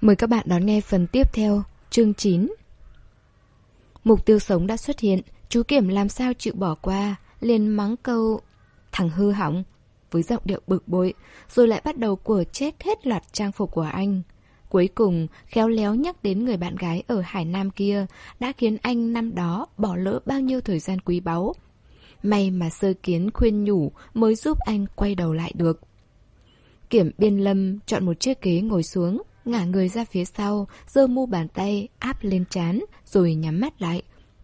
Mời các bạn đón nghe phần tiếp theo, chương 9. Mục tiêu sống đã xuất hiện, chú Kiểm làm sao chịu bỏ qua, liền mắng câu thằng hư hỏng với giọng điệu bực bội, rồi lại bắt đầu của chết hết loạt trang phục của anh. Cuối cùng, khéo léo nhắc đến người bạn gái ở Hải Nam kia đã khiến anh năm đó bỏ lỡ bao nhiêu thời gian quý báu. May mà sơ kiến khuyên nhủ mới giúp anh quay đầu lại được. Kiểm biên lâm chọn một chiếc ghế ngồi xuống, ngả người ra phía sau, giơ mu bàn tay áp lên chán, rồi nhắm mắt lại.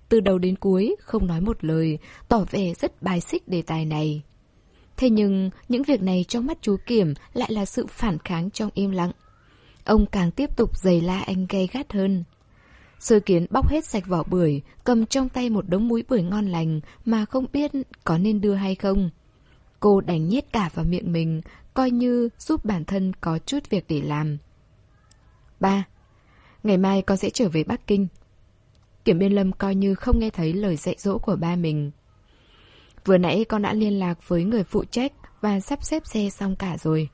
Từ đầu đến cuối, không nói một lời, tỏ vẻ rất bài xích đề tài này. Thế nhưng, những việc này trong mắt chú Kiểm lại là sự phản kháng trong im lặng. Ông càng tiếp tục giày la anh gay gắt hơn. Sơ kiến bóc hết sạch vỏ bưởi, cầm trong tay một đống múi bưởi ngon lành mà không biết có nên đưa hay không. Cô đánh nhét cả vào miệng mình, coi như giúp bản thân có chút việc để làm. Ba, ngày mai con sẽ trở về Bắc Kinh. Kiểm biên lâm coi như không nghe thấy lời dạy dỗ của ba mình. Vừa nãy con đã liên lạc với người phụ trách và sắp xếp xe xong cả rồi.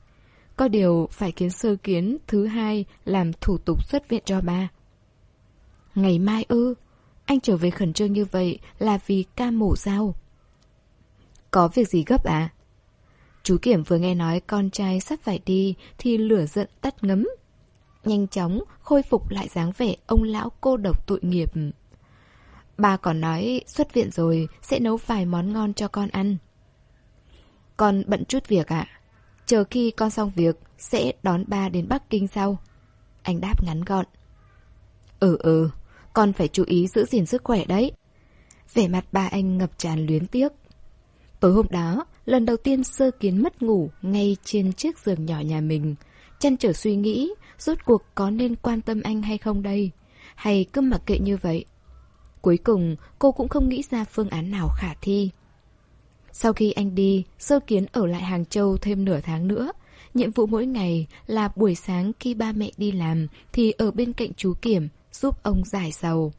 Có điều phải kiến sơ kiến thứ hai làm thủ tục xuất viện cho ba. Ngày mai ư? Anh trở về khẩn trương như vậy là vì ca mổ sao? Có việc gì gấp à? Chú Kiểm vừa nghe nói con trai sắp phải đi thì lửa giận tắt ngấm. Nhanh chóng khôi phục lại dáng vẻ ông lão cô độc tội nghiệp. Bà còn nói xuất viện rồi sẽ nấu vài món ngon cho con ăn. Con bận chút việc ạ. À? Chờ khi con xong việc sẽ đón ba đến Bắc Kinh sau. Anh đáp ngắn gọn. Ừ ừ, con phải chú ý giữ gìn sức khỏe đấy. Vẻ mặt ba anh ngập tràn luyến tiếc. Tối hôm đó, lần đầu tiên sơ kiến mất ngủ ngay trên chiếc giường nhỏ nhà mình. Chăn trở suy nghĩ, rốt cuộc có nên quan tâm anh hay không đây? Hay cứ mặc kệ như vậy? Cuối cùng, cô cũng không nghĩ ra phương án nào khả thi. Sau khi anh đi, sơ kiến ở lại Hàng Châu thêm nửa tháng nữa. Nhiệm vụ mỗi ngày là buổi sáng khi ba mẹ đi làm thì ở bên cạnh chú Kiểm giúp ông giải sầu.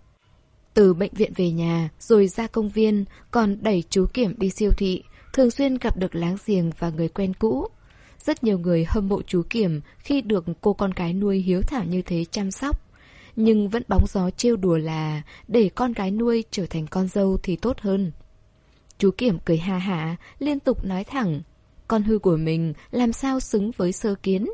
Từ bệnh viện về nhà, rồi ra công viên, còn đẩy chú Kiểm đi siêu thị, thường xuyên gặp được láng giềng và người quen cũ. Rất nhiều người hâm mộ chú Kiểm khi được cô con gái nuôi hiếu thảo như thế chăm sóc. Nhưng vẫn bóng gió trêu đùa là để con gái nuôi trở thành con dâu thì tốt hơn. Chú Kiểm cười ha hả, liên tục nói thẳng. Con hư của mình làm sao xứng với sơ kiến.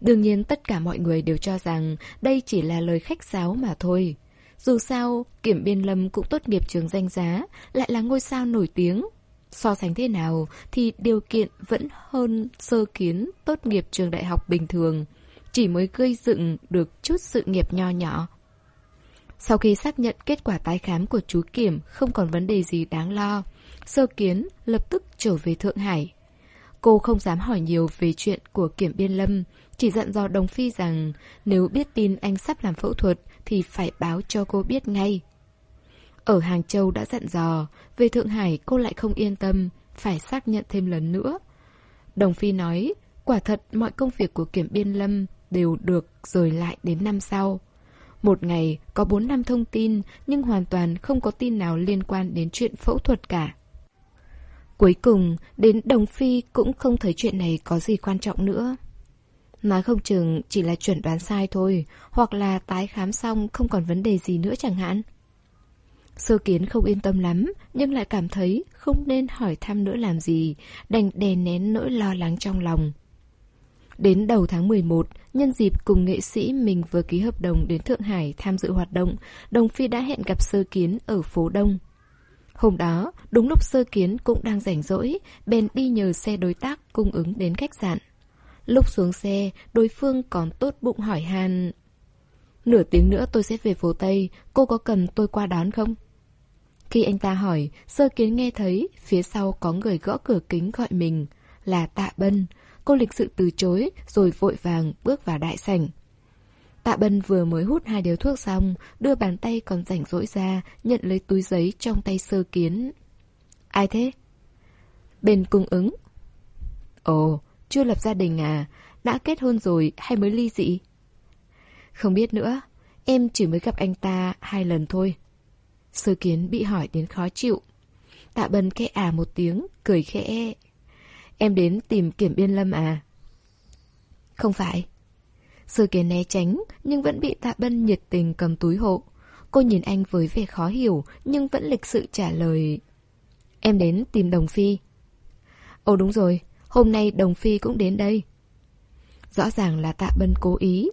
Đương nhiên tất cả mọi người đều cho rằng đây chỉ là lời khách sáo mà thôi. Dù sao, Kiểm Biên Lâm cũng tốt nghiệp trường danh giá, lại là ngôi sao nổi tiếng. So sánh thế nào thì điều kiện vẫn hơn sơ kiến tốt nghiệp trường đại học bình thường. Chỉ mới gây dựng được chút sự nghiệp nho nhỏ. Sau khi xác nhận kết quả tái khám của chú Kiểm không còn vấn đề gì đáng lo, Sơ Kiến lập tức trở về Thượng Hải. Cô không dám hỏi nhiều về chuyện của Kiểm Biên Lâm, chỉ dặn dò Đồng Phi rằng nếu biết tin anh sắp làm phẫu thuật thì phải báo cho cô biết ngay. Ở Hàng Châu đã dặn dò, về Thượng Hải cô lại không yên tâm, phải xác nhận thêm lần nữa. Đồng Phi nói, quả thật mọi công việc của Kiểm Biên Lâm đều được rời lại đến năm sau. Một ngày có 4 năm thông tin nhưng hoàn toàn không có tin nào liên quan đến chuyện phẫu thuật cả. Cuối cùng, đến Đồng Phi cũng không thấy chuyện này có gì quan trọng nữa. Nói không chừng chỉ là chuẩn đoán sai thôi, hoặc là tái khám xong không còn vấn đề gì nữa chẳng hạn. Sơ kiến không yên tâm lắm, nhưng lại cảm thấy không nên hỏi thăm nữa làm gì, đành đè nén nỗi lo lắng trong lòng. Đến đầu tháng 11, nhân dịp cùng nghệ sĩ mình vừa ký hợp đồng đến Thượng Hải tham dự hoạt động, Đồng Phi đã hẹn gặp Sơ Kiến ở phố Đông. Hôm đó, đúng lúc Sơ Kiến cũng đang rảnh rỗi, bèn đi nhờ xe đối tác cung ứng đến khách sạn. Lúc xuống xe, đối phương còn tốt bụng hỏi han Nửa tiếng nữa tôi sẽ về phố Tây, cô có cần tôi qua đón không? Khi anh ta hỏi, Sơ Kiến nghe thấy phía sau có người gõ cửa kính gọi mình, là Tạ Bân. Cô lịch sự từ chối rồi vội vàng bước vào đại sảnh. Tạ Bân vừa mới hút hai điếu thuốc xong, đưa bàn tay còn rảnh rỗi ra, nhận lấy túi giấy trong tay sơ kiến. Ai thế? Bên cung ứng. Ồ, chưa lập gia đình à? Đã kết hôn rồi hay mới ly dị? Không biết nữa, em chỉ mới gặp anh ta hai lần thôi. Sơ kiến bị hỏi đến khó chịu. Tạ Bân khẽ à một tiếng, cười khẽ. Em đến tìm kiểm biên lâm à? Không phải. Sơ kiến né tránh, nhưng vẫn bị tạ bân nhiệt tình cầm túi hộ. Cô nhìn anh với vẻ khó hiểu, nhưng vẫn lịch sự trả lời. Em đến tìm Đồng Phi. Ồ đúng rồi, hôm nay Đồng Phi cũng đến đây. Rõ ràng là tạ bân cố ý.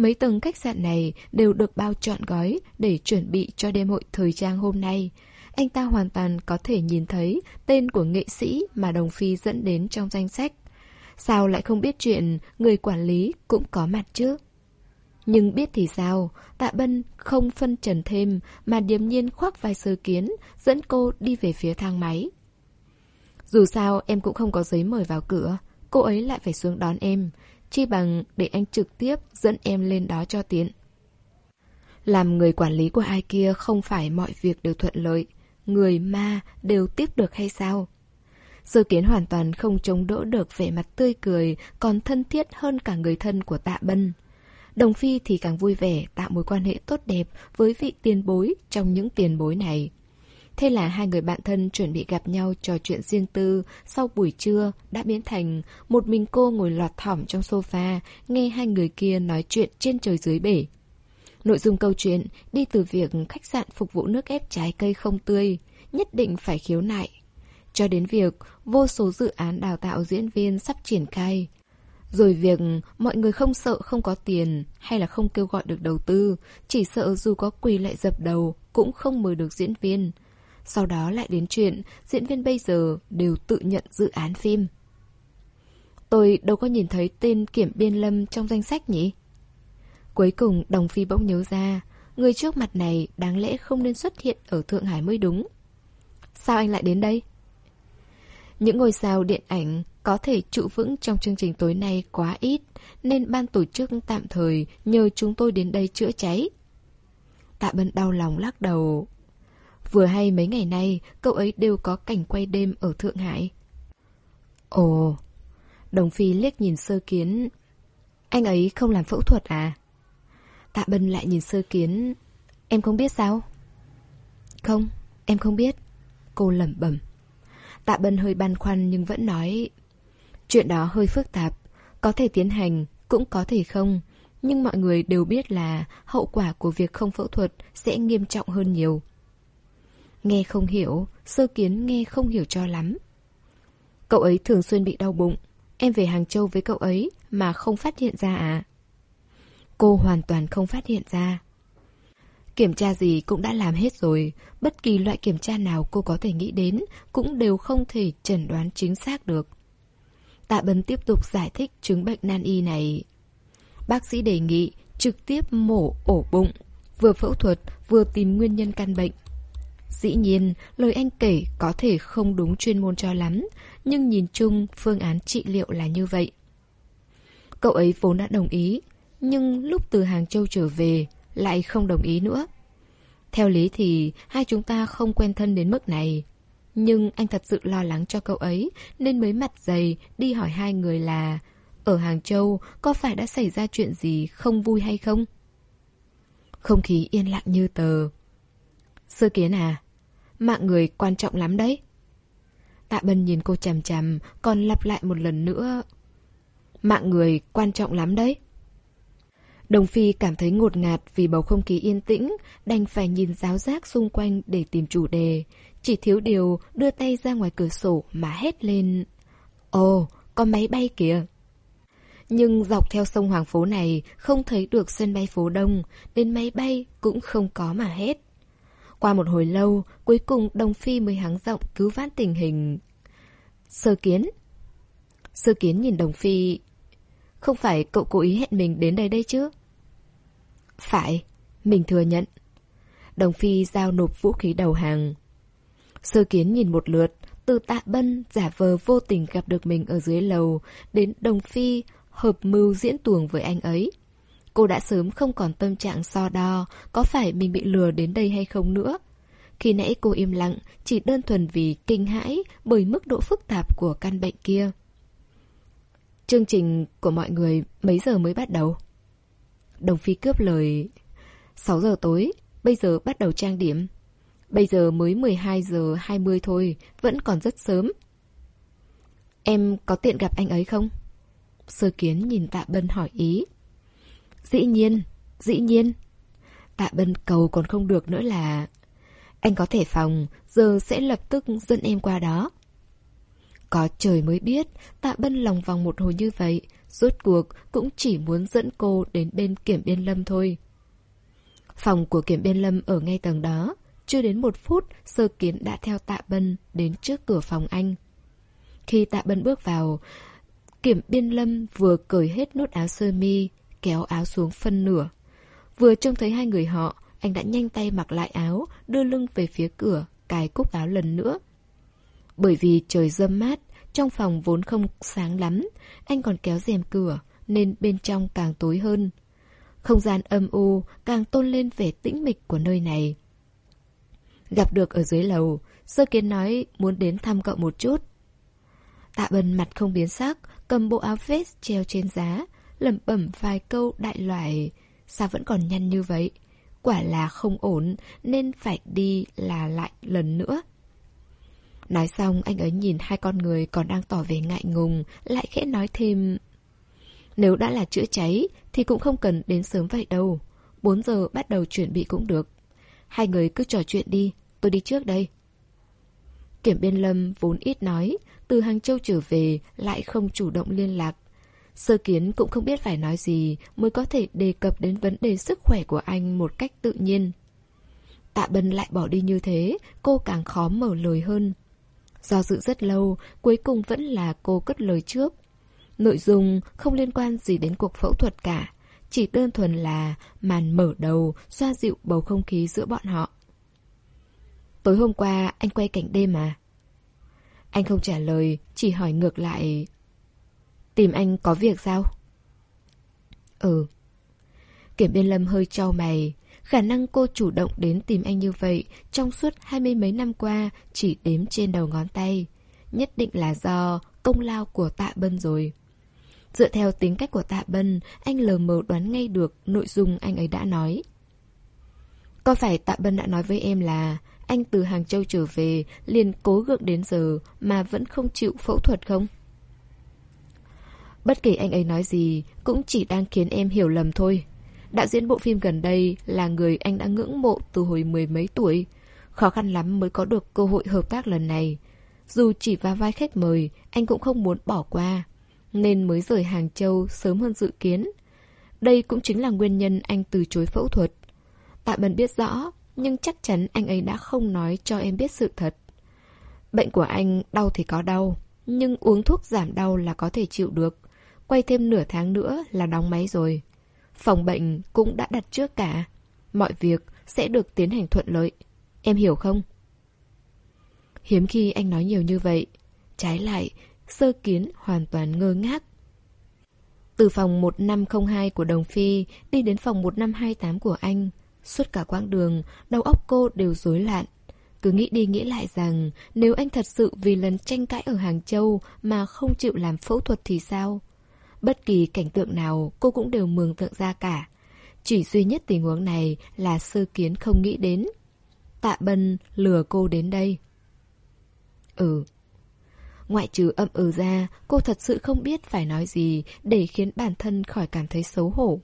Mấy tầng khách sạn này đều được bao trọn gói để chuẩn bị cho đêm hội thời trang hôm nay. Anh ta hoàn toàn có thể nhìn thấy tên của nghệ sĩ mà Đồng Phi dẫn đến trong danh sách. Sao lại không biết chuyện người quản lý cũng có mặt chứ? Nhưng biết thì sao, tạ bân không phân trần thêm mà điềm nhiên khoác vai sơ kiến, dẫn cô đi về phía thang máy. Dù sao em cũng không có giấy mời vào cửa, cô ấy lại phải xuống đón em, chi bằng để anh trực tiếp dẫn em lên đó cho tiện. Làm người quản lý của ai kia không phải mọi việc đều thuận lợi, người ma đều tiếp được hay sao? Sơ kiến hoàn toàn không chống đỡ được vẻ mặt tươi cười, còn thân thiết hơn cả người thân của tạ bân. Đồng Phi thì càng vui vẻ tạo mối quan hệ tốt đẹp với vị tiền bối trong những tiền bối này. Thế là hai người bạn thân chuẩn bị gặp nhau trò chuyện riêng tư sau buổi trưa đã biến thành một mình cô ngồi lọt thỏm trong sofa nghe hai người kia nói chuyện trên trời dưới bể. Nội dung câu chuyện đi từ việc khách sạn phục vụ nước ép trái cây không tươi, nhất định phải khiếu nại, cho đến việc vô số dự án đào tạo diễn viên sắp triển khai. Rồi việc mọi người không sợ không có tiền hay là không kêu gọi được đầu tư, chỉ sợ dù có quỳ lại dập đầu cũng không mời được diễn viên. Sau đó lại đến chuyện diễn viên bây giờ đều tự nhận dự án phim. Tôi đâu có nhìn thấy tên kiểm biên lâm trong danh sách nhỉ? Cuối cùng Đồng Phi bỗng nhớ ra, người trước mặt này đáng lẽ không nên xuất hiện ở Thượng Hải mới đúng. Sao anh lại đến đây? Những ngôi sao điện ảnh có thể trụ vững trong chương trình tối nay quá ít, nên ban tổ chức tạm thời nhờ chúng tôi đến đây chữa cháy. Tạ Bân đau lòng lắc đầu. Vừa hay mấy ngày nay, cậu ấy đều có cảnh quay đêm ở Thượng Hải. Ồ, Đồng Phi liếc nhìn sơ kiến. Anh ấy không làm phẫu thuật à? Tạ Bân lại nhìn sơ kiến. Em không biết sao? Không, em không biết. Cô lẩm bẩm. Tạ Bân hơi băn khoăn nhưng vẫn nói Chuyện đó hơi phức tạp Có thể tiến hành, cũng có thể không Nhưng mọi người đều biết là Hậu quả của việc không phẫu thuật Sẽ nghiêm trọng hơn nhiều Nghe không hiểu Sơ kiến nghe không hiểu cho lắm Cậu ấy thường xuyên bị đau bụng Em về Hàng Châu với cậu ấy Mà không phát hiện ra à Cô hoàn toàn không phát hiện ra Kiểm tra gì cũng đã làm hết rồi, bất kỳ loại kiểm tra nào cô có thể nghĩ đến cũng đều không thể chẩn đoán chính xác được. Tạ Bân tiếp tục giải thích chứng bệnh nan y này. Bác sĩ đề nghị trực tiếp mổ ổ bụng, vừa phẫu thuật vừa tìm nguyên nhân căn bệnh. Dĩ nhiên, lời anh kể có thể không đúng chuyên môn cho lắm, nhưng nhìn chung phương án trị liệu là như vậy. Cậu ấy vốn đã đồng ý, nhưng lúc từ Hàng Châu trở về, lại không đồng ý nữa. Theo lý thì hai chúng ta không quen thân đến mức này. Nhưng anh thật sự lo lắng cho cậu ấy nên mới mặt dày đi hỏi hai người là ở Hàng Châu có phải đã xảy ra chuyện gì không vui hay không? Không khí yên lặng như tờ. Sơ kiến à, mạng người quan trọng lắm đấy. Tạ Bân nhìn cô chằm chằm còn lặp lại một lần nữa. Mạng người quan trọng lắm đấy. Đồng Phi cảm thấy ngột ngạt vì bầu không khí yên tĩnh, đành phải nhìn giáo giác xung quanh để tìm chủ đề. Chỉ thiếu điều đưa tay ra ngoài cửa sổ mà hét lên. Ồ, có máy bay kìa. Nhưng dọc theo sông Hoàng Phố này không thấy được sân bay phố đông, đến máy bay cũng không có mà hết. Qua một hồi lâu, cuối cùng Đồng Phi mới hắng giọng cứu vãn tình hình. Sơ kiến. Sơ kiến nhìn Đồng Phi. Không phải cậu cố ý hẹn mình đến đây đây chứ? Phải, mình thừa nhận. Đồng Phi giao nộp vũ khí đầu hàng. Sơ kiến nhìn một lượt, từ tạ bân giả vờ vô tình gặp được mình ở dưới lầu, đến Đồng Phi hợp mưu diễn tuồng với anh ấy. Cô đã sớm không còn tâm trạng so đo, có phải mình bị lừa đến đây hay không nữa. Khi nãy cô im lặng, chỉ đơn thuần vì kinh hãi bởi mức độ phức tạp của căn bệnh kia. Chương trình của mọi người mấy giờ mới bắt đầu? Đồng Phi cướp lời 6 giờ tối, bây giờ bắt đầu trang điểm. Bây giờ mới 12 giờ 20 thôi, vẫn còn rất sớm. Em có tiện gặp anh ấy không? Sơ kiến nhìn tạ bân hỏi ý. Dĩ nhiên, dĩ nhiên. Tạ Bân cầu còn không được nữa là... Anh có thể phòng, giờ sẽ lập tức dẫn em qua đó. Có trời mới biết, Tạ Bân lòng vòng một hồi như vậy, rốt cuộc cũng chỉ muốn dẫn cô đến bên kiểm biên lâm thôi. Phòng của kiểm biên lâm ở ngay tầng đó, chưa đến một phút, sơ kiến đã theo tạ bân đến trước cửa phòng anh. Khi tạ bân bước vào, kiểm biên lâm vừa cởi hết nốt áo sơ mi, kéo áo xuống phân nửa. Vừa trông thấy hai người họ, anh đã nhanh tay mặc lại áo, đưa lưng về phía cửa, cài cúc áo lần nữa. Bởi vì trời dâm mát, trong phòng vốn không sáng lắm, anh còn kéo rèm cửa, nên bên trong càng tối hơn. Không gian âm u càng tôn lên vẻ tĩnh mịch của nơi này. Gặp được ở dưới lầu, Sơ Kiến nói muốn đến thăm cậu một chút. Tạ bần mặt không biến sắc, cầm bộ áo vest treo trên giá, lẩm bẩm vài câu đại loại, sao vẫn còn nhăn như vậy? Quả là không ổn, nên phải đi là lại lần nữa. Nói xong anh ấy nhìn hai con người còn đang tỏ vẻ ngại ngùng, lại khẽ nói thêm... Nếu đã là chữa cháy thì cũng không cần đến sớm vậy đâu. 4 giờ bắt đầu chuẩn bị cũng được. Hai người cứ trò chuyện đi, tôi đi trước đây. Kiểm biên lâm vốn ít nói, từ Hàng Châu trở về lại không chủ động liên lạc. Sơ kiến cũng không biết phải nói gì mới có thể đề cập đến vấn đề sức khỏe của anh một cách tự nhiên. Tạ Bân lại bỏ đi như thế, cô càng khó mở lời hơn. Do dự rất lâu, cuối cùng vẫn là cô cất lời trước. Nội dung không liên quan gì đến cuộc phẫu thuật cả, chỉ đơn thuần là màn mở đầu, xoa dịu bầu không khí giữa bọn họ. Tối hôm qua anh quay cảnh đêm à? Anh không trả lời, chỉ hỏi ngược lại. Tìm anh có việc sao? Ừ. Kiểm biên lâm hơi trao mày. Khả năng cô chủ động đến tìm anh như vậy trong suốt hai mươi mấy năm qua chỉ đếm trên đầu ngón tay. Nhất định là do công lao của tạ bân rồi. Dựa theo tính cách của tạ bân, anh lờ mờ đoán ngay được nội dung anh ấy đã nói. Có phải tạ bân đã nói với em là anh từ Hàng Châu trở về liền cố gượng đến giờ mà vẫn không chịu phẫu thuật không? Bất kể anh ấy nói gì cũng chỉ đang khiến em hiểu lầm thôi. Đạo diễn bộ phim gần đây là người anh đã ngưỡng mộ từ hồi mười mấy tuổi. Khó khăn lắm mới có được cơ hội hợp tác lần này. Dù chỉ vào vai khách mời, anh cũng không muốn bỏ qua. Nên mới rời Hàng Châu sớm hơn dự kiến. Đây cũng chính là nguyên nhân anh từ chối phẫu thuật. Tạ Bần biết rõ, nhưng chắc chắn anh ấy đã không nói cho em biết sự thật. Bệnh của anh đau thì có đau, nhưng uống thuốc giảm đau là có thể chịu được. Quay thêm nửa tháng nữa là đóng máy rồi. Phòng bệnh cũng đã đặt trước cả. Mọi việc sẽ được tiến hành thuận lợi. Em hiểu không? Hiếm khi anh nói nhiều như vậy. Trái lại, sơ kiến hoàn toàn ngơ ngác. Từ phòng 1502 của Đồng Phi đi đến phòng 1528 của anh, Suốt cả quãng đường, đầu óc cô đều rối loạn. Cứ nghĩ đi nghĩ lại rằng nếu anh thật sự vì lần tranh cãi ở Hàng Châu mà không chịu làm phẫu thuật thì sao? Bất kỳ cảnh tượng nào cô cũng đều mường tượng ra cả. Chỉ duy nhất tình huống này là sơ kiến không nghĩ đến. Tạ Bân lừa cô đến đây. Ừ. Ngoại trừ âm ừ ra, cô thật sự không biết phải nói gì để khiến bản thân khỏi cảm thấy xấu hổ.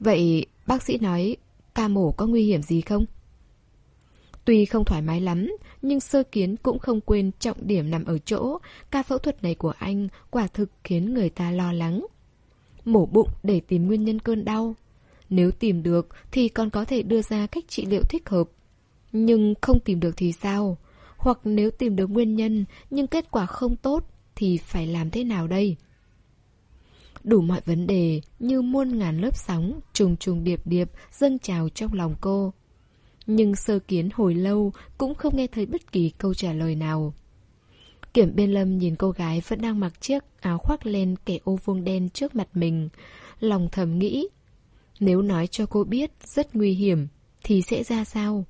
Vậy bác sĩ nói ca mổ có nguy hiểm gì không? Tuy không thoải mái lắm, nhưng sơ kiến cũng không quên trọng điểm nằm ở chỗ ca phẫu thuật này của anh quả thực khiến người ta lo lắng. Mổ bụng để tìm nguyên nhân cơn đau. Nếu tìm được thì còn có thể đưa ra cách trị liệu thích hợp. Nhưng không tìm được thì sao? Hoặc nếu tìm được nguyên nhân nhưng kết quả không tốt thì phải làm thế nào đây? Đủ mọi vấn đề như muôn ngàn lớp sóng trùng trùng điệp điệp dâng trào trong lòng cô. Nhưng sơ kiến hồi lâu cũng không nghe thấy bất kỳ câu trả lời nào. Kiểm biên lâm nhìn cô gái vẫn đang mặc chiếc áo khoác lên kẻ ô vuông đen trước mặt mình. Lòng thầm nghĩ, nếu nói cho cô biết rất nguy hiểm thì sẽ ra sao?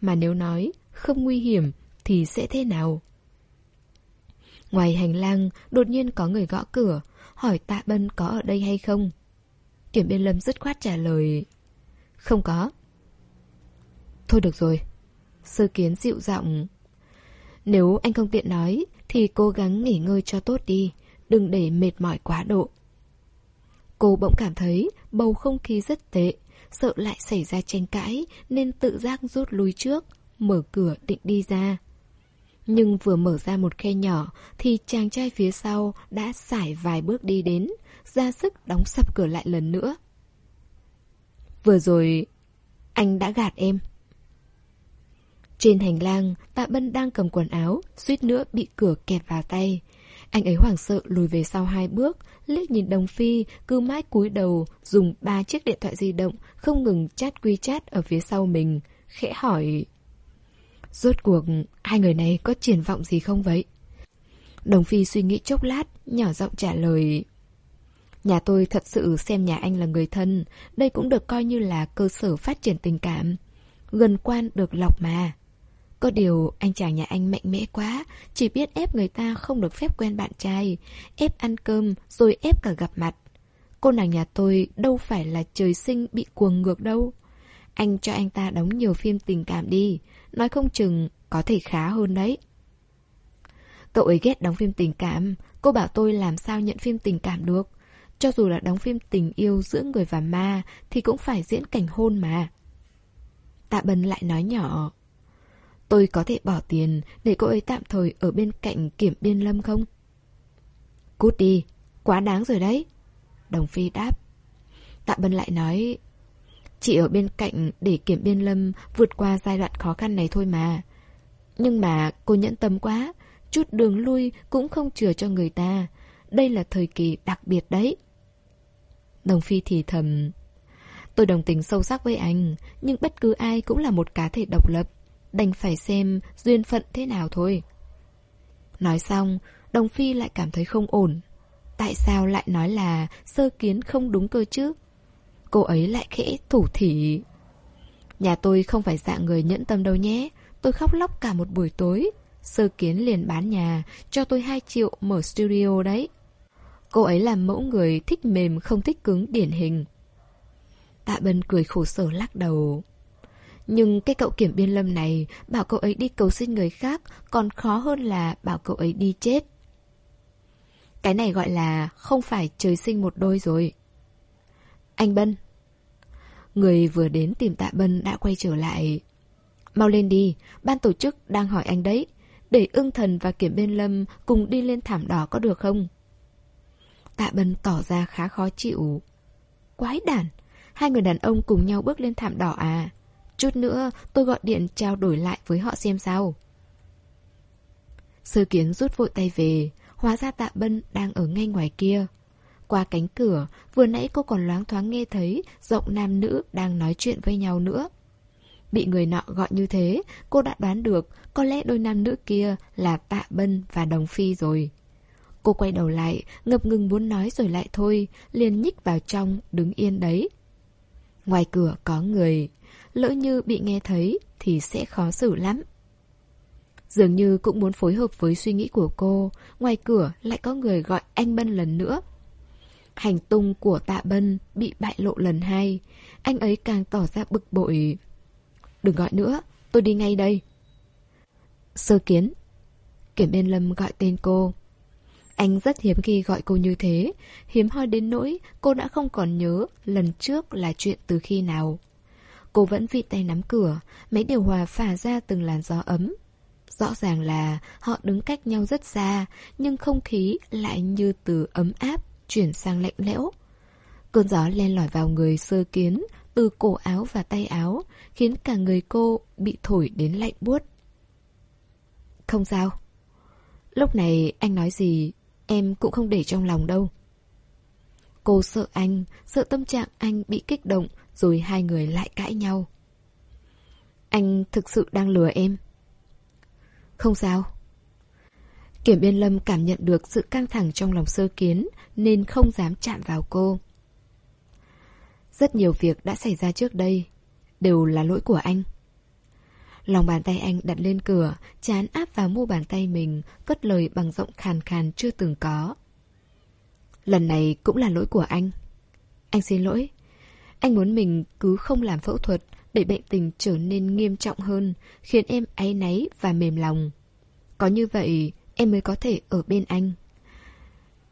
Mà nếu nói không nguy hiểm thì sẽ thế nào? Ngoài hành lang, đột nhiên có người gõ cửa, hỏi tạ bân có ở đây hay không. Kiểm biên lâm dứt khoát trả lời Không có Thôi được rồi Sơ kiến dịu giọng Nếu anh không tiện nói Thì cố gắng nghỉ ngơi cho tốt đi Đừng để mệt mỏi quá độ Cô bỗng cảm thấy bầu không khí rất tệ, sợ lại xảy ra tranh cãi nên tự giác rút lui trước, mở cửa định đi ra. Nhưng vừa mở ra một khe nhỏ thì chàng trai phía sau đã sải vài bước đi đến, ra sức đóng sập cửa lại lần nữa. Vừa rồi, anh đã gạt em. Trên hành lang, Tạ Bân đang cầm quần áo, suýt nữa bị cửa kẹp vào tay. Anh ấy hoảng sợ lùi về sau hai bước, liếc nhìn Đồng Phi, cứ mãi cúi đầu, dùng ba chiếc điện thoại di động, không ngừng chat quy chat ở phía sau mình, khẽ hỏi... Rốt cuộc, hai người này có triển vọng gì không vậy? Đồng Phi suy nghĩ chốc lát, nhỏ giọng trả lời... Nhà tôi thật sự xem nhà anh là người thân, đây cũng được coi như là cơ sở phát triển tình cảm. Gần quan được lọc mà. Có điều anh chàng nhà anh mạnh mẽ quá, chỉ biết ép người ta không được phép quen bạn trai, ép ăn cơm rồi ép cả gặp mặt. Cô nàng nhà tôi đâu phải là trời sinh bị cuồng ngược đâu. Anh cho anh ta đóng nhiều phim tình cảm đi, nói không chừng có thể khá hơn đấy. Cậu ấy ghét đóng phim tình cảm, cô bảo tôi làm sao nhận phim tình cảm được. Cho dù là đóng phim tình yêu giữa người và ma thì cũng phải diễn cảnh hôn mà. Tạ Bân lại nói nhỏ. Tôi có thể bỏ tiền để cô ấy tạm thời ở bên cạnh kiểm biên lâm không? Cút đi, quá đáng rồi đấy. Đồng Phi đáp. Tạ Bân lại nói, chị ở bên cạnh để kiểm biên lâm vượt qua giai đoạn khó khăn này thôi mà. Nhưng mà cô nhẫn tâm quá, chút đường lui cũng không chừa cho người ta. Đây là thời kỳ đặc biệt đấy. Đồng Phi thì thầm, tôi đồng tình sâu sắc với anh, nhưng bất cứ ai cũng là một cá thể độc lập đành phải xem duyên phận thế nào thôi. Nói xong, Đồng Phi lại cảm thấy không ổn. Tại sao lại nói là sơ kiến không đúng cơ chứ? Cô ấy lại khẽ thủ thỉ. Nhà tôi không phải dạng người nhẫn tâm đâu nhé. Tôi khóc lóc cả một buổi tối. Sơ kiến liền bán nhà, cho tôi 2 triệu mở studio đấy. Cô ấy là mẫu người thích mềm không thích cứng điển hình. Tạ Bân cười khổ sở lắc đầu. Nhưng cái cậu kiểm biên lâm này bảo cậu ấy đi cầu xin người khác còn khó hơn là bảo cậu ấy đi chết. Cái này gọi là không phải trời sinh một đôi rồi. Anh Bân. Người vừa đến tìm tạ Bân đã quay trở lại. Mau lên đi, ban tổ chức đang hỏi anh đấy. Để ưng thần và kiểm biên lâm cùng đi lên thảm đỏ có được không? Tạ Bân tỏ ra khá khó chịu. Quái đản, hai người đàn ông cùng nhau bước lên thảm đỏ à? Chút nữa tôi gọi điện trao đổi lại với họ xem sao. Sơ kiến rút vội tay về, hóa ra tạ bân đang ở ngay ngoài kia. Qua cánh cửa, vừa nãy cô còn loáng thoáng nghe thấy giọng nam nữ đang nói chuyện với nhau nữa. Bị người nọ gọi như thế, cô đã đoán được có lẽ đôi nam nữ kia là Tạ Bân và Đồng Phi rồi. Cô quay đầu lại, ngập ngừng muốn nói rồi lại thôi, liền nhích vào trong, đứng yên đấy. Ngoài cửa có người, lỡ như bị nghe thấy thì sẽ khó xử lắm. Dường như cũng muốn phối hợp với suy nghĩ của cô, ngoài cửa lại có người gọi anh Bân lần nữa. Hành tung của tạ Bân bị bại lộ lần hai, anh ấy càng tỏ ra bực bội. Đừng gọi nữa, tôi đi ngay đây. Sơ kiến. Kiểm bên lâm gọi tên cô. Anh rất hiếm khi gọi cô như thế, hiếm hoi đến nỗi cô đã không còn nhớ lần trước là chuyện từ khi nào. Cô vẫn vị tay nắm cửa, máy điều hòa phả ra từng làn gió ấm. Rõ ràng là họ đứng cách nhau rất xa, nhưng không khí lại như từ ấm áp chuyển sang lạnh lẽo. Cơn gió len lỏi vào người sơ kiến, từ cổ áo và tay áo, khiến cả người cô bị thổi đến lạnh buốt. Không sao. Lúc này anh nói gì, em cũng không để trong lòng đâu. Cô sợ anh, sợ tâm trạng anh bị kích động, rồi hai người lại cãi nhau. Anh thực sự đang lừa em. Không sao. Kiểm biên lâm cảm nhận được sự căng thẳng trong lòng sơ kiến nên không dám chạm vào cô. Rất nhiều việc đã xảy ra trước đây, đều là lỗi của anh. Lòng bàn tay anh đặt lên cửa, chán áp vào mu bàn tay mình, cất lời bằng giọng khàn khàn chưa từng có. Lần này cũng là lỗi của anh. Anh xin lỗi, anh muốn mình cứ không làm phẫu thuật để bệnh tình trở nên nghiêm trọng hơn, khiến em áy náy và mềm lòng. Có như vậy, em mới có thể ở bên anh.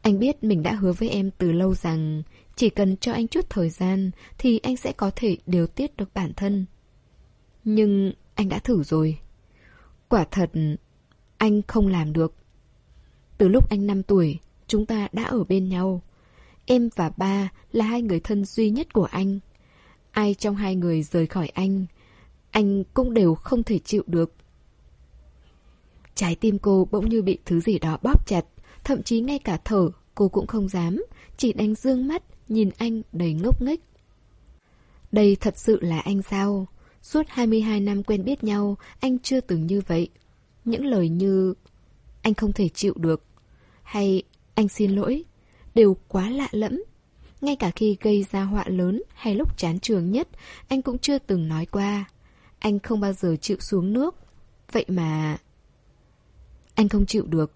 Anh biết mình đã hứa với em từ lâu rằng Chỉ cần cho anh chút thời gian thì anh sẽ có thể điều tiết được bản thân. Nhưng anh đã thử rồi. Quả thật, anh không làm được. Từ lúc anh 5 tuổi, chúng ta đã ở bên nhau. Em và ba là hai người thân duy nhất của anh. Ai trong hai người rời khỏi anh, anh cũng đều không thể chịu được. Trái tim cô bỗng như bị thứ gì đó bóp chặt, thậm chí ngay cả thở cô cũng không dám, chỉ đánh dương mắt, nhìn anh đầy ngốc nghếch. Đây thật sự là anh sao? Suốt 22 năm quen biết nhau, anh chưa từng như vậy. Những lời như anh không thể chịu được, hay anh xin lỗi, đều quá lạ lẫm. Ngay cả khi gây ra họa lớn hay lúc chán trường nhất, anh cũng chưa từng nói qua. Anh không bao giờ chịu xuống nước. Vậy mà... Anh không chịu được.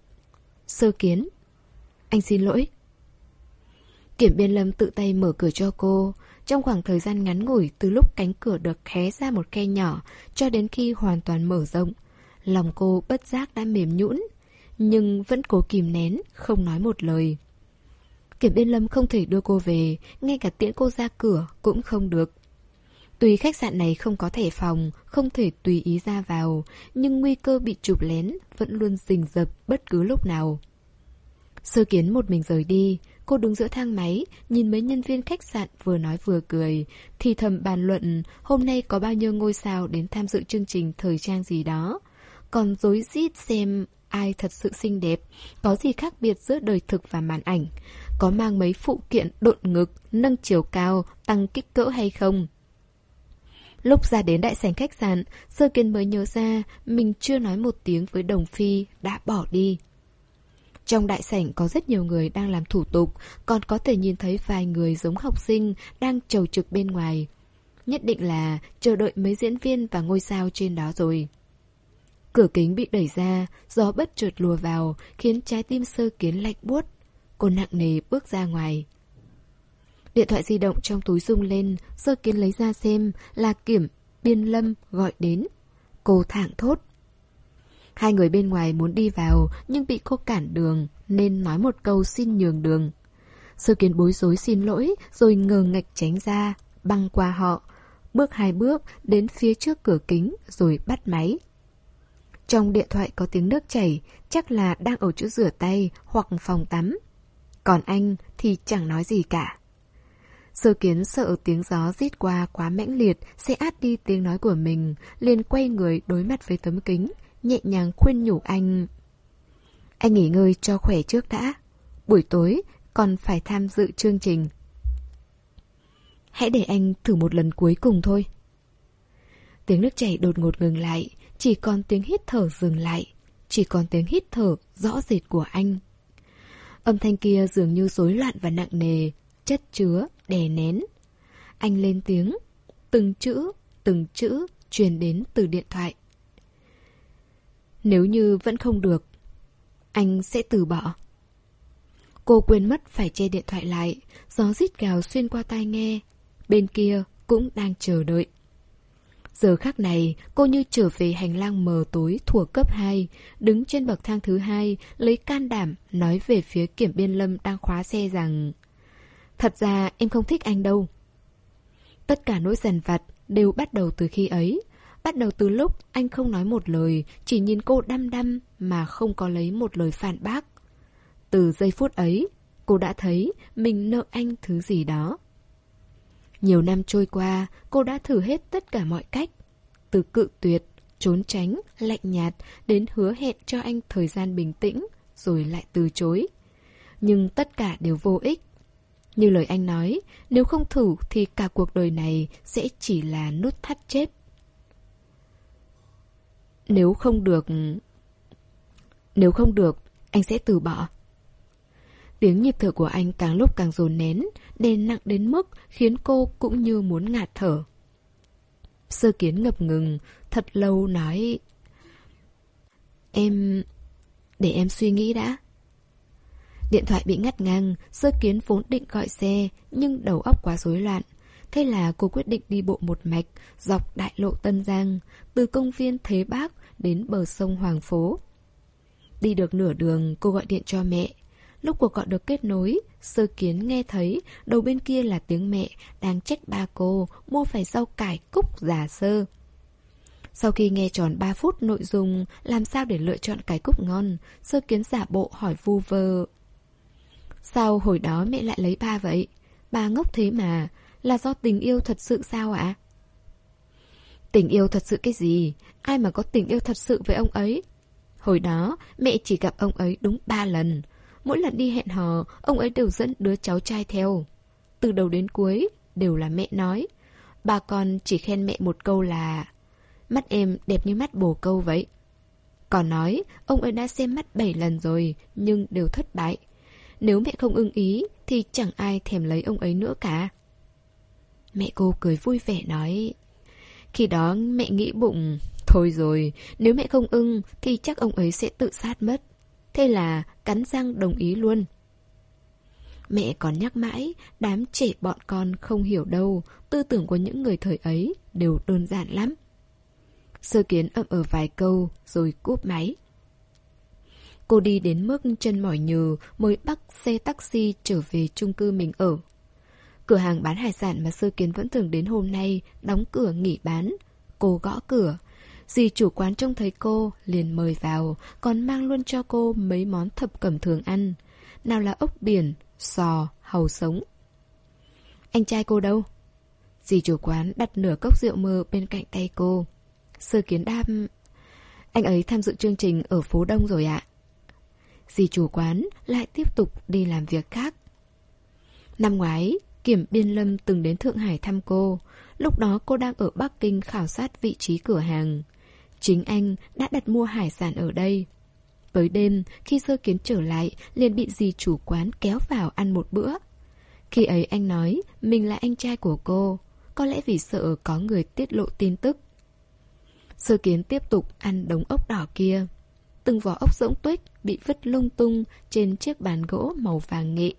Sơ kiến. Anh xin lỗi. Kiểm biên lâm tự tay mở cửa cho cô. Trong khoảng thời gian ngắn ngủi từ lúc cánh cửa được khé ra một khe nhỏ cho đến khi hoàn toàn mở rộng, lòng cô bất giác đã mềm nhũn, nhưng vẫn cố kìm nén, không nói một lời. Kiểm biên lâm không thể đưa cô về, ngay cả tiễn cô ra cửa cũng không được. Tuy khách sạn này không có thẻ phòng, không thể tùy ý ra vào, nhưng nguy cơ bị chụp lén vẫn luôn rình rập bất cứ lúc nào. Sơ kiến một mình rời đi, cô đứng giữa thang máy, nhìn mấy nhân viên khách sạn vừa nói vừa cười, thì thầm bàn luận hôm nay có bao nhiêu ngôi sao đến tham dự chương trình thời trang gì đó. Còn dối rít xem ai thật sự xinh đẹp, có gì khác biệt giữa đời thực và màn ảnh, có mang mấy phụ kiện độn ngực, nâng chiều cao, tăng kích cỡ hay không. Lúc ra đến đại sảnh khách sạn, Sơ Kiên mới nhớ ra mình chưa nói một tiếng với Đồng Phi, đã bỏ đi. Trong đại sảnh có rất nhiều người đang làm thủ tục, còn có thể nhìn thấy vài người giống học sinh đang trầu trực bên ngoài. Nhất định là chờ đợi mấy diễn viên và ngôi sao trên đó rồi. Cửa kính bị đẩy ra, gió bất chợt lùa vào, khiến trái tim sơ kiến lạnh buốt. Cô nặng nề bước ra ngoài. Điện thoại di động trong túi rung lên, sơ kiến lấy ra xem là kiểm, biên lâm gọi đến. Cô thảng thốt. Hai người bên ngoài muốn đi vào nhưng bị cô cản đường nên nói một câu xin nhường đường. Sơ kiến bối rối xin lỗi rồi ngờ ngạch tránh ra, băng qua họ. Bước hai bước đến phía trước cửa kính rồi bắt máy. Trong điện thoại có tiếng nước chảy, chắc là đang ở chỗ rửa tay hoặc phòng tắm. Còn anh thì chẳng nói gì cả. Sơ kiến sợ tiếng gió rít qua quá mãnh liệt sẽ át đi tiếng nói của mình, liền quay người đối mặt với tấm kính, nhẹ nhàng khuyên nhủ anh. Anh nghỉ ngơi cho khỏe trước đã. Buổi tối còn phải tham dự chương trình. Hãy để anh thử một lần cuối cùng thôi. Tiếng nước chảy đột ngột ngừng lại, chỉ còn tiếng hít thở dừng lại, chỉ còn tiếng hít thở rõ rệt của anh. Âm thanh kia dường như rối loạn và nặng nề, chất chứa, đè nén. Anh lên tiếng, từng chữ, từng chữ truyền đến từ điện thoại. Nếu như vẫn không được, anh sẽ từ bỏ. Cô quên mất phải che điện thoại lại, gió rít gào xuyên qua tai nghe. Bên kia cũng đang chờ đợi. Giờ khắc này, cô như trở về hành lang mờ tối thuộc cấp 2, đứng trên bậc thang thứ hai, lấy can đảm nói về phía kiểm biên lâm đang khóa xe rằng Thật ra em không thích anh đâu. Tất cả nỗi dần vặt đều bắt đầu từ khi ấy. Bắt đầu từ lúc anh không nói một lời, chỉ nhìn cô đăm đăm mà không có lấy một lời phản bác. Từ giây phút ấy, cô đã thấy mình nợ anh thứ gì đó. Nhiều năm trôi qua, cô đã thử hết tất cả mọi cách. Từ cự tuyệt, trốn tránh, lạnh nhạt đến hứa hẹn cho anh thời gian bình tĩnh, rồi lại từ chối. Nhưng tất cả đều vô ích. Như lời anh nói, nếu không thử thì cả cuộc đời này sẽ chỉ là nút thắt chết. Nếu không được... Nếu không được, anh sẽ từ bỏ. Tiếng nhịp thở của anh càng lúc càng dồn nén, đè nặng đến mức khiến cô cũng như muốn ngạt thở. Sơ kiến ngập ngừng, thật lâu nói... Em... Để em suy nghĩ đã. Điện thoại bị ngắt ngang, sơ kiến vốn định gọi xe, nhưng đầu óc quá rối loạn. Thế là cô quyết định đi bộ một mạch, dọc đại lộ Tân Giang, từ công viên Thế Bác đến bờ sông Hoàng Phố. Đi được nửa đường, cô gọi điện cho mẹ lúc cuộc gọi được kết nối, sơ kiến nghe thấy đầu bên kia là tiếng mẹ đang trách ba cô mua phải rau cải cúc giả sơ. Sau khi nghe tròn 3 phút nội dung làm sao để lựa chọn cái cúc ngon, sơ kiến giả bộ hỏi vu vơ. Sao hồi đó mẹ lại lấy ba vậy? Ba ngốc thế mà, là do tình yêu thật sự sao ạ? Tình yêu thật sự cái gì? Ai mà có tình yêu thật sự với ông ấy? Hồi đó, mẹ chỉ gặp ông ấy đúng ba lần. Mỗi lần đi hẹn hò, ông ấy đều dẫn đứa cháu trai theo. Từ đầu đến cuối, đều là mẹ nói. Bà con chỉ khen mẹ một câu là Mắt em đẹp như mắt bồ câu vậy. Còn nói, ông ấy đã xem mắt 7 lần rồi, nhưng đều thất bại. Nếu mẹ không ưng ý, thì chẳng ai thèm lấy ông ấy nữa cả. Mẹ cô cười vui vẻ nói Khi đó mẹ nghĩ bụng Thôi rồi, nếu mẹ không ưng Thì chắc ông ấy sẽ tự sát mất Thế là cắn răng đồng ý luôn Mẹ còn nhắc mãi, Đám trẻ bọn con không hiểu đâu, Tư tưởng của những người thời ấy Đều đơn giản lắm Sơ kiến ậm ở vài câu Rồi cúp máy Cô đi đến mức chân mỏi nhừ Mới bắt xe taxi trở về chung cư mình ở Cửa hàng bán hải sản mà Sơ Kiến vẫn thường đến hôm nay đóng cửa nghỉ bán. Cô gõ cửa. Dì chủ quán trông thấy cô, liền mời vào, còn mang luôn cho cô mấy món thập cẩm thường ăn. Nào là ốc biển, sò, hầu sống. Anh trai cô đâu? Dì chủ quán đặt nửa cốc rượu mơ bên cạnh tay cô. Sơ Kiến đam... Anh ấy tham dự chương trình ở phố Đông rồi ạ. Dì chủ quán lại tiếp tục đi làm việc khác. Năm ngoái, Kiểm Biên Lâm từng đến Thượng Hải thăm cô. Lúc đó cô đang ở Bắc Kinh khảo sát vị trí cửa hàng. Chính anh đã đặt mua hải sản ở đây. Tới đêm, khi sơ kiến trở lại, liền bị dì chủ quán kéo vào ăn một bữa. Khi ấy anh nói mình là anh trai của cô, có lẽ vì sợ có người tiết lộ tin tức. Sơ kiến tiếp tục ăn đống ốc đỏ kia. Từng vỏ ốc rỗng tuếch bị vứt lung tung trên chiếc bàn gỗ màu vàng nghệ.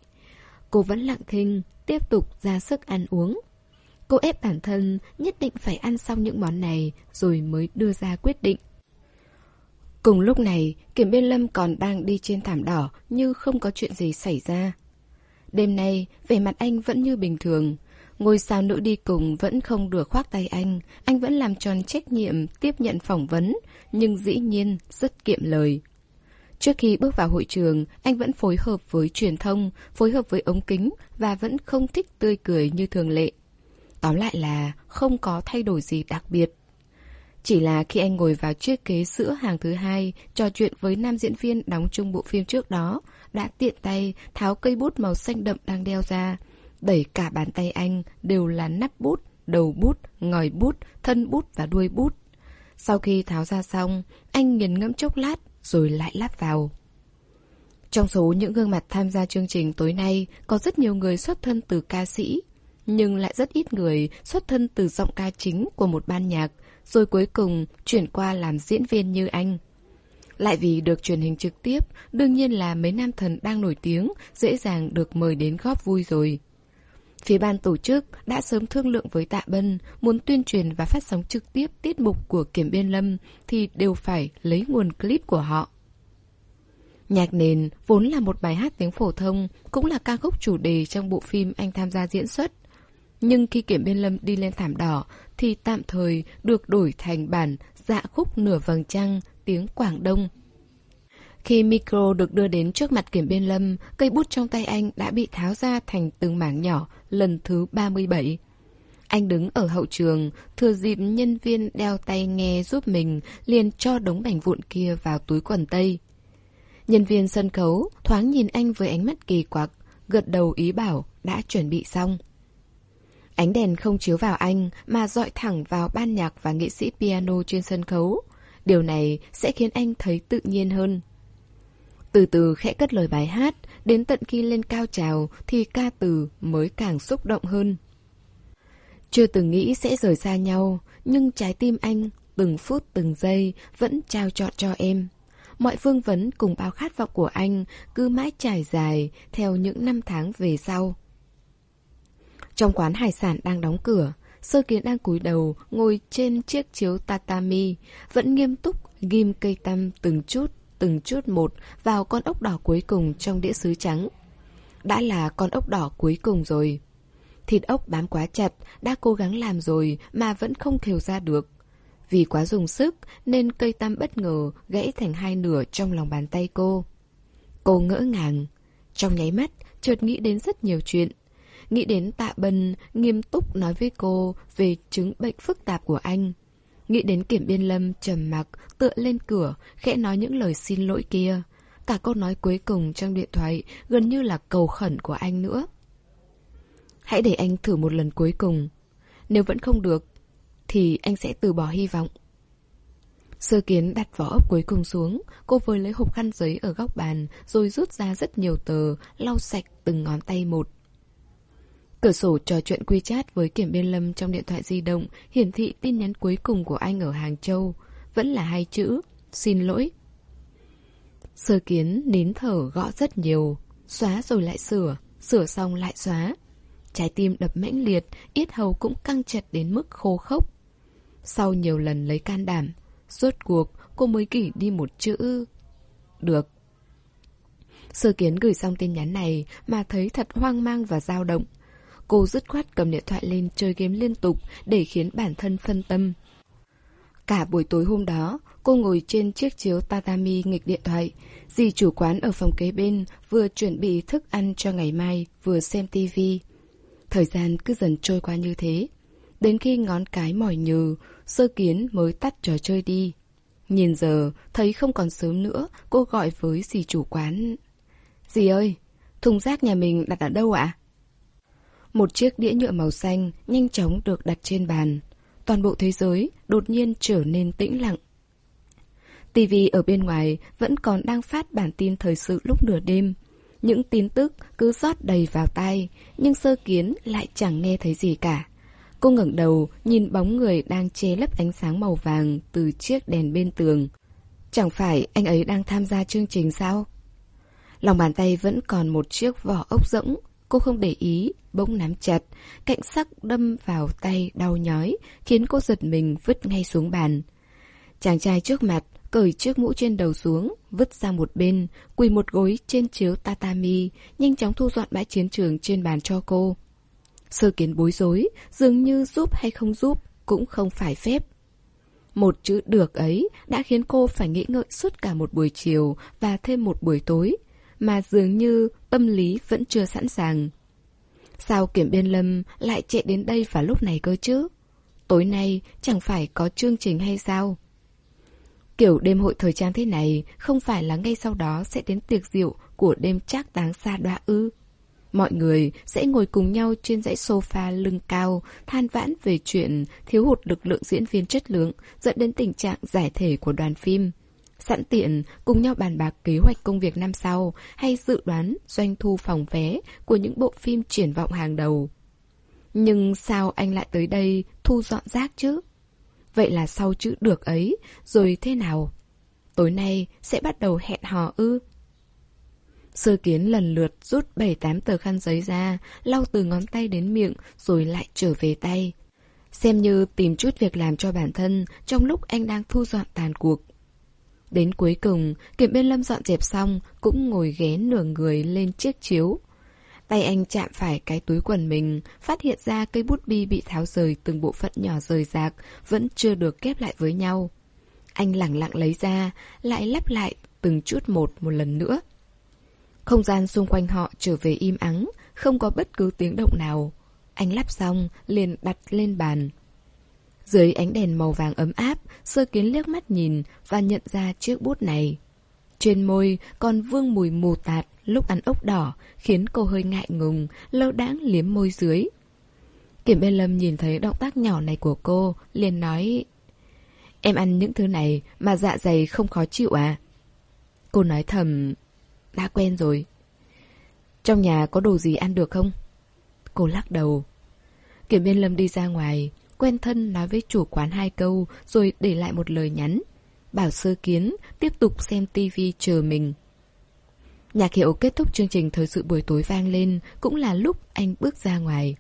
Cô vẫn lặng thinh, tiếp tục ra sức ăn uống. Cô ép bản thân nhất định phải ăn xong những món này rồi mới đưa ra quyết định. Cùng lúc này, Kiểm Biên Lâm còn đang đi trên thảm đỏ như không có chuyện gì xảy ra. Đêm nay, vẻ mặt anh vẫn như bình thường. Ngôi sao nữ đi cùng vẫn không được khoác tay anh. Anh vẫn làm tròn trách nhiệm tiếp nhận phỏng vấn, nhưng dĩ nhiên rất kiệm lời. Trước khi bước vào hội trường, anh vẫn phối hợp với truyền thông, phối hợp với ống kính và vẫn không thích tươi cười như thường lệ. Tóm lại là không có thay đổi gì đặc biệt. Chỉ là khi anh ngồi vào chiếc ghế giữa hàng thứ hai, trò chuyện với nam diễn viên đóng chung bộ phim trước đó, đã tiện tay tháo cây bút màu xanh đậm đang đeo ra. Đẩy cả bàn tay anh đều là nắp bút, đầu bút, ngòi bút, thân bút và đuôi bút. Sau khi tháo ra xong, anh nghiền ngẫm chốc lát rồi lại lắp vào. Trong số những gương mặt tham gia chương trình tối nay có rất nhiều người xuất thân từ ca sĩ, nhưng lại rất ít người xuất thân từ giọng ca chính của một ban nhạc, rồi cuối cùng chuyển qua làm diễn viên như anh. Lại vì được truyền hình trực tiếp, đương nhiên là mấy nam thần đang nổi tiếng, dễ dàng được mời đến góp vui rồi. Phía ban tổ chức đã sớm thương lượng với Tạ Bân, muốn tuyên truyền và phát sóng trực tiếp tiết mục của Kiểm Biên Lâm thì đều phải lấy nguồn clip của họ. Nhạc nền vốn là một bài hát tiếng phổ thông, cũng là ca khúc chủ đề trong bộ phim anh tham gia diễn xuất. Nhưng khi Kiểm Biên Lâm đi lên thảm đỏ thì tạm thời được đổi thành bản dạ khúc nửa vầng trăng tiếng Quảng Đông khi micro được đưa đến trước mặt kiểm biên lâm, cây bút trong tay anh đã bị tháo ra thành từng mảng nhỏ lần thứ 37. Anh đứng ở hậu trường, thừa dịp nhân viên đeo tay nghe giúp mình, liền cho đống mảnh vụn kia vào túi quần tây. Nhân viên sân khấu thoáng nhìn anh với ánh mắt kỳ quặc, gật đầu ý bảo đã chuẩn bị xong. Ánh đèn không chiếu vào anh mà dọi thẳng vào ban nhạc và nghệ sĩ piano trên sân khấu. Điều này sẽ khiến anh thấy tự nhiên hơn. Từ từ khẽ cất lời bài hát, đến tận khi lên cao trào thì ca từ mới càng xúc động hơn. Chưa từng nghĩ sẽ rời xa nhau, nhưng trái tim anh, từng phút từng giây, vẫn trao trọn cho em. Mọi phương vấn cùng bao khát vọng của anh cứ mãi trải dài theo những năm tháng về sau. Trong quán hải sản đang đóng cửa, Sơ Kiến đang cúi đầu ngồi trên chiếc chiếu tatami, vẫn nghiêm túc ghim cây tăm từng chút từng chút một vào con ốc đỏ cuối cùng trong đĩa sứ trắng. Đã là con ốc đỏ cuối cùng rồi. Thịt ốc bám quá chặt, đã cố gắng làm rồi mà vẫn không khều ra được. Vì quá dùng sức nên cây tam bất ngờ gãy thành hai nửa trong lòng bàn tay cô. Cô ngỡ ngàng. Trong nháy mắt, chợt nghĩ đến rất nhiều chuyện. Nghĩ đến tạ bân nghiêm túc nói với cô về chứng bệnh phức tạp của anh. Nghĩ đến kiểm biên lâm trầm mặc tựa lên cửa, khẽ nói những lời xin lỗi kia. Cả câu nói cuối cùng trong điện thoại gần như là cầu khẩn của anh nữa. Hãy để anh thử một lần cuối cùng. Nếu vẫn không được, thì anh sẽ từ bỏ hy vọng. Sơ kiến đặt vỏ ốc cuối cùng xuống, cô vừa lấy hộp khăn giấy ở góc bàn, rồi rút ra rất nhiều tờ, lau sạch từng ngón tay một. Cửa sổ trò chuyện quy chat với Kiểm Biên Lâm trong điện thoại di động hiển thị tin nhắn cuối cùng của anh ở Hàng Châu. Vẫn là hai chữ, xin lỗi. Sơ kiến nín thở gõ rất nhiều, xóa rồi lại sửa, sửa xong lại xóa. Trái tim đập mãnh liệt, yết hầu cũng căng chặt đến mức khô khốc. Sau nhiều lần lấy can đảm, Rốt cuộc, cô mới gỉ đi một chữ... Được. Sơ kiến gửi xong tin nhắn này mà thấy thật hoang mang và dao động. Cô dứt khoát cầm điện thoại lên chơi game liên tục để khiến bản thân phân tâm. Cả buổi tối hôm đó, cô ngồi trên chiếc chiếu tatami nghịch điện thoại. Dì chủ quán ở phòng kế bên vừa chuẩn bị thức ăn cho ngày mai, vừa xem tivi. Thời gian cứ dần trôi qua như thế. Đến khi ngón cái mỏi nhừ, sơ kiến mới tắt trò chơi đi. Nhìn giờ, thấy không còn sớm nữa, cô gọi với dì chủ quán. Dì ơi, thùng rác nhà mình đặt ở đâu ạ? Một chiếc đĩa nhựa màu xanh nhanh chóng được đặt trên bàn. Toàn bộ thế giới đột nhiên trở nên tĩnh lặng. TV ở bên ngoài vẫn còn đang phát bản tin thời sự lúc nửa đêm. Những tin tức cứ rót đầy vào tai, nhưng sơ kiến lại chẳng nghe thấy gì cả. Cô ngẩng đầu, nhìn bóng người đang che lấp ánh sáng màu vàng từ chiếc đèn bên tường. Chẳng phải anh ấy đang tham gia chương trình sao? Lòng bàn tay vẫn còn một chiếc vỏ ốc rỗng. Cô không để ý, bỗng nắm chặt, cạnh sắc đâm vào tay đau nhói, khiến cô giật mình vứt ngay xuống bàn. Chàng trai trước mặt, cởi chiếc mũ trên đầu xuống, vứt sang một bên, quỳ một gối trên chiếu tatami, nhanh chóng thu dọn bãi chiến trường trên bàn cho cô. Sơ kiến bối rối, dường như giúp hay không giúp cũng không phải phép. Một chữ được ấy đã khiến cô phải nghĩ ngợi suốt cả một buổi chiều và thêm một buổi tối, mà dường như tâm lý vẫn chưa sẵn sàng. Sao kiểm biên lâm lại chạy đến đây vào lúc này cơ chứ? Tối nay chẳng phải có chương trình hay sao? Kiểu đêm hội thời trang thế này không phải là ngay sau đó sẽ đến tiệc rượu của đêm trác táng xa đoạ ư. Mọi người sẽ ngồi cùng nhau trên dãy sofa lưng cao, than vãn về chuyện thiếu hụt lực lượng diễn viên chất lượng, dẫn đến tình trạng giải thể của đoàn phim. Sẵn tiện, cùng nhau bàn bạc kế hoạch công việc năm sau hay dự đoán doanh thu phòng vé của những bộ phim triển vọng hàng đầu. Nhưng sao anh lại tới đây thu dọn rác chứ? Vậy là sau chữ được ấy, rồi thế nào? Tối nay sẽ bắt đầu hẹn hò ư? Sơ kiến lần lượt rút bảy tám tờ khăn giấy ra, lau từ ngón tay đến miệng, rồi lại trở về tay. Xem như tìm chút việc làm cho bản thân trong lúc anh đang thu dọn tàn cuộc. Đến cuối cùng, Kiểm Biên Lâm dọn dẹp xong, cũng ngồi ghé nửa người lên chiếc chiếu. Tay anh chạm phải cái túi quần mình, phát hiện ra cây bút bi bị tháo rời từng bộ phận nhỏ rời rạc, vẫn chưa được kép lại với nhau. Anh lẳng lặng lấy ra, lại lắp lại từng chút một một lần nữa. Không gian xung quanh họ trở về im ắng, không có bất cứ tiếng động nào. Anh lắp xong, liền đặt lên bàn. Dưới ánh đèn màu vàng ấm áp, sơ kiến liếc mắt nhìn và nhận ra chiếc bút này. Trên môi còn vương mùi mù tạt lúc ăn ốc đỏ, khiến cô hơi ngại ngùng, lâu đãng liếm môi dưới. Kiểm bên lâm nhìn thấy động tác nhỏ này của cô, liền nói Em ăn những thứ này mà dạ dày không khó chịu à? Cô nói thầm đã quen rồi. Trong nhà có đồ gì ăn được không? Cô lắc đầu. Kiểm biên lâm đi ra ngoài, quen thân nói với chủ quán hai câu rồi để lại một lời nhắn. Bảo sơ kiến tiếp tục xem tivi chờ mình. Nhạc hiệu kết thúc chương trình thời sự buổi tối vang lên cũng là lúc anh bước ra ngoài.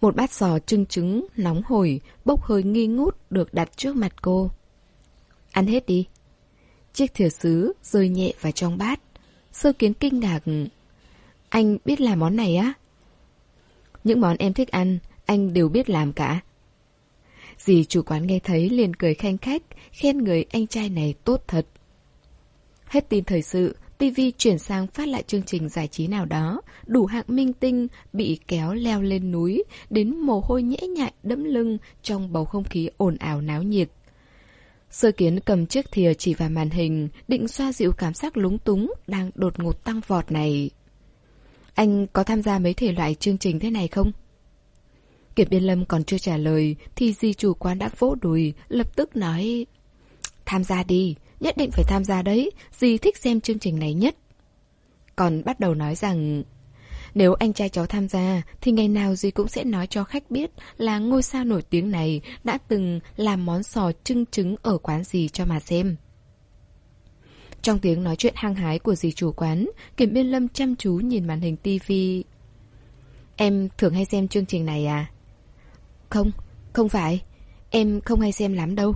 Một bát giò trưng trứng, nóng hổi, bốc hơi nghi ngút được đặt trước mặt cô. Ăn hết đi. Chiếc thìa sứ rơi nhẹ vào trong bát. Sơ kiến kinh ngạc. Anh biết làm món này á? Những món em thích ăn, anh đều biết làm cả. Dì chủ quán nghe thấy liền cười khanh khách, khen người anh trai này tốt thật. Hết tin thời sự, TV chuyển sang phát lại chương trình giải trí nào đó, đủ hạng minh tinh bị kéo leo lên núi, đến mồ hôi nhễ nhại đẫm lưng trong bầu không khí ồn ào náo nhiệt. Sơ kiến cầm chiếc thìa chỉ vào màn hình, định xoa dịu cảm giác lúng túng đang đột ngột tăng vọt này. Anh có tham gia mấy thể loại chương trình thế này không? Kiểm biên lâm còn chưa trả lời thì di chủ quán đã vỗ đùi, lập tức nói Tham gia đi, nhất định phải tham gia đấy, dì thích xem chương trình này nhất. Còn bắt đầu nói rằng nếu anh trai cháu tham gia thì ngày nào dì cũng sẽ nói cho khách biết là ngôi sao nổi tiếng này đã từng làm món sò trưng trứng ở quán gì cho mà xem. Trong tiếng nói chuyện hăng hái của dì chủ quán, Kiểm Biên Lâm chăm chú nhìn màn hình tivi. Em thường hay xem chương trình này à? Không, không phải. Em không hay xem lắm đâu.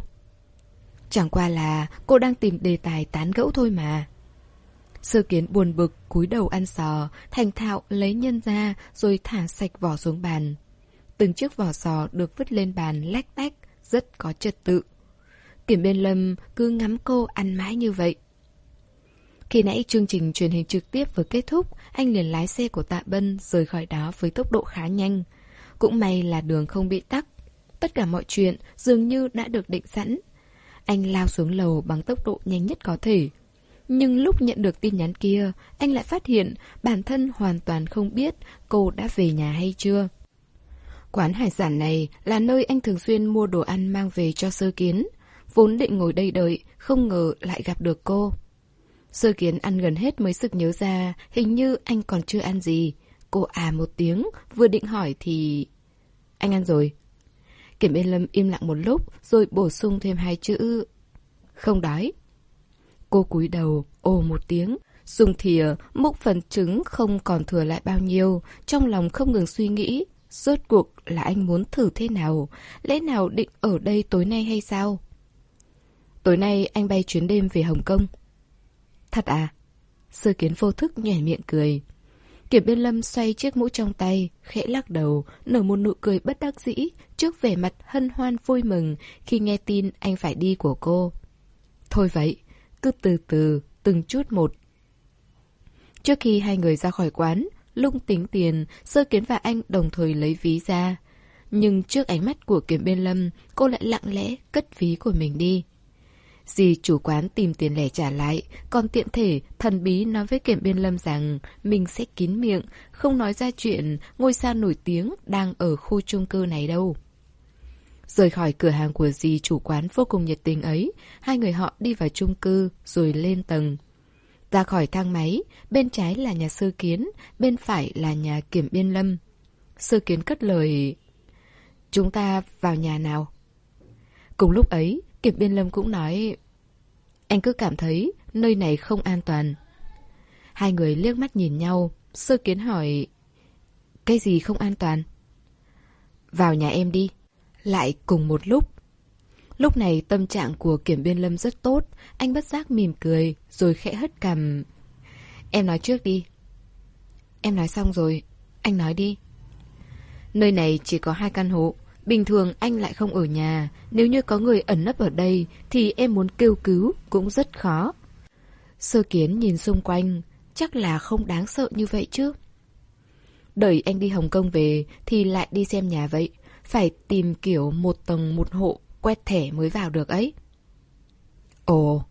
Chẳng qua là cô đang tìm đề tài tán gẫu thôi mà. Sơ kiến buồn bực, cúi đầu ăn sò, thành thạo lấy nhân ra rồi thả sạch vỏ xuống bàn. Từng chiếc vỏ sò được vứt lên bàn lách tách, rất có trật tự. Kiểm bên lâm cứ ngắm cô ăn mãi như vậy. Khi nãy chương trình truyền hình trực tiếp vừa kết thúc, anh liền lái xe của Tạ Bân rời khỏi đó với tốc độ khá nhanh. Cũng may là đường không bị tắc. Tất cả mọi chuyện dường như đã được định sẵn. Anh lao xuống lầu bằng tốc độ nhanh nhất có thể. Nhưng lúc nhận được tin nhắn kia, anh lại phát hiện bản thân hoàn toàn không biết cô đã về nhà hay chưa. Quán hải sản này là nơi anh thường xuyên mua đồ ăn mang về cho sơ kiến. Vốn định ngồi đây đợi, không ngờ lại gặp được cô. Sơ kiến ăn gần hết mới sực nhớ ra, hình như anh còn chưa ăn gì. Cô à một tiếng, vừa định hỏi thì... Anh ăn rồi. Kiểm Yên Lâm im lặng một lúc, rồi bổ sung thêm hai chữ... Không đói. Cô cúi đầu, ồ một tiếng, dùng thìa, múc phần trứng không còn thừa lại bao nhiêu, trong lòng không ngừng suy nghĩ. Rốt cuộc là anh muốn thử thế nào? Lẽ nào định ở đây tối nay hay sao? Tối nay anh bay chuyến đêm về Hồng Kông. Thật à? Sơ kiến vô thức nhảy miệng cười. Kiểm biên lâm xoay chiếc mũ trong tay, khẽ lắc đầu, nở một nụ cười bất đắc dĩ trước vẻ mặt hân hoan vui mừng khi nghe tin anh phải đi của cô. Thôi vậy, cứ từ từ, từng chút một. Trước khi hai người ra khỏi quán, lung tính tiền, sơ kiến và anh đồng thời lấy ví ra. Nhưng trước ánh mắt của kiểm biên lâm, cô lại lặng lẽ cất ví của mình đi. Dì chủ quán tìm tiền lẻ trả lại, còn tiện thể thần bí nói với kiểm biên lâm rằng mình sẽ kín miệng, không nói ra chuyện ngôi sao nổi tiếng đang ở khu chung cư này đâu. Rời khỏi cửa hàng của dì chủ quán vô cùng nhiệt tình ấy, hai người họ đi vào chung cư rồi lên tầng. Ra khỏi thang máy, bên trái là nhà sư kiến, bên phải là nhà kiểm biên lâm. Sư kiến cất lời... Chúng ta vào nhà nào? Cùng lúc ấy, Kiểm biên lâm cũng nói anh cứ cảm thấy nơi này không an toàn. Hai người liếc mắt nhìn nhau, Sơ kiến hỏi, Cái gì không an toàn? Vào nhà em đi, Lại cùng một lúc. Lúc này tâm trạng của kiểm biên lâm rất tốt, Anh bất giác mỉm cười Rồi khẽ hất cằm, Em nói trước đi. Em nói xong rồi, Anh nói đi. Nơi này chỉ có hai căn hộ Bình thường anh lại không ở nhà, nếu như có người ẩn nấp ở đây thì em muốn kêu cứu cũng rất khó. Sơ kiến nhìn xung quanh, chắc là không đáng sợ như vậy chứ. Đợi anh đi Hồng Kông về thì lại đi xem nhà vậy, phải tìm kiểu một tầng một hộ, quét thẻ mới vào được ấy. Ồ,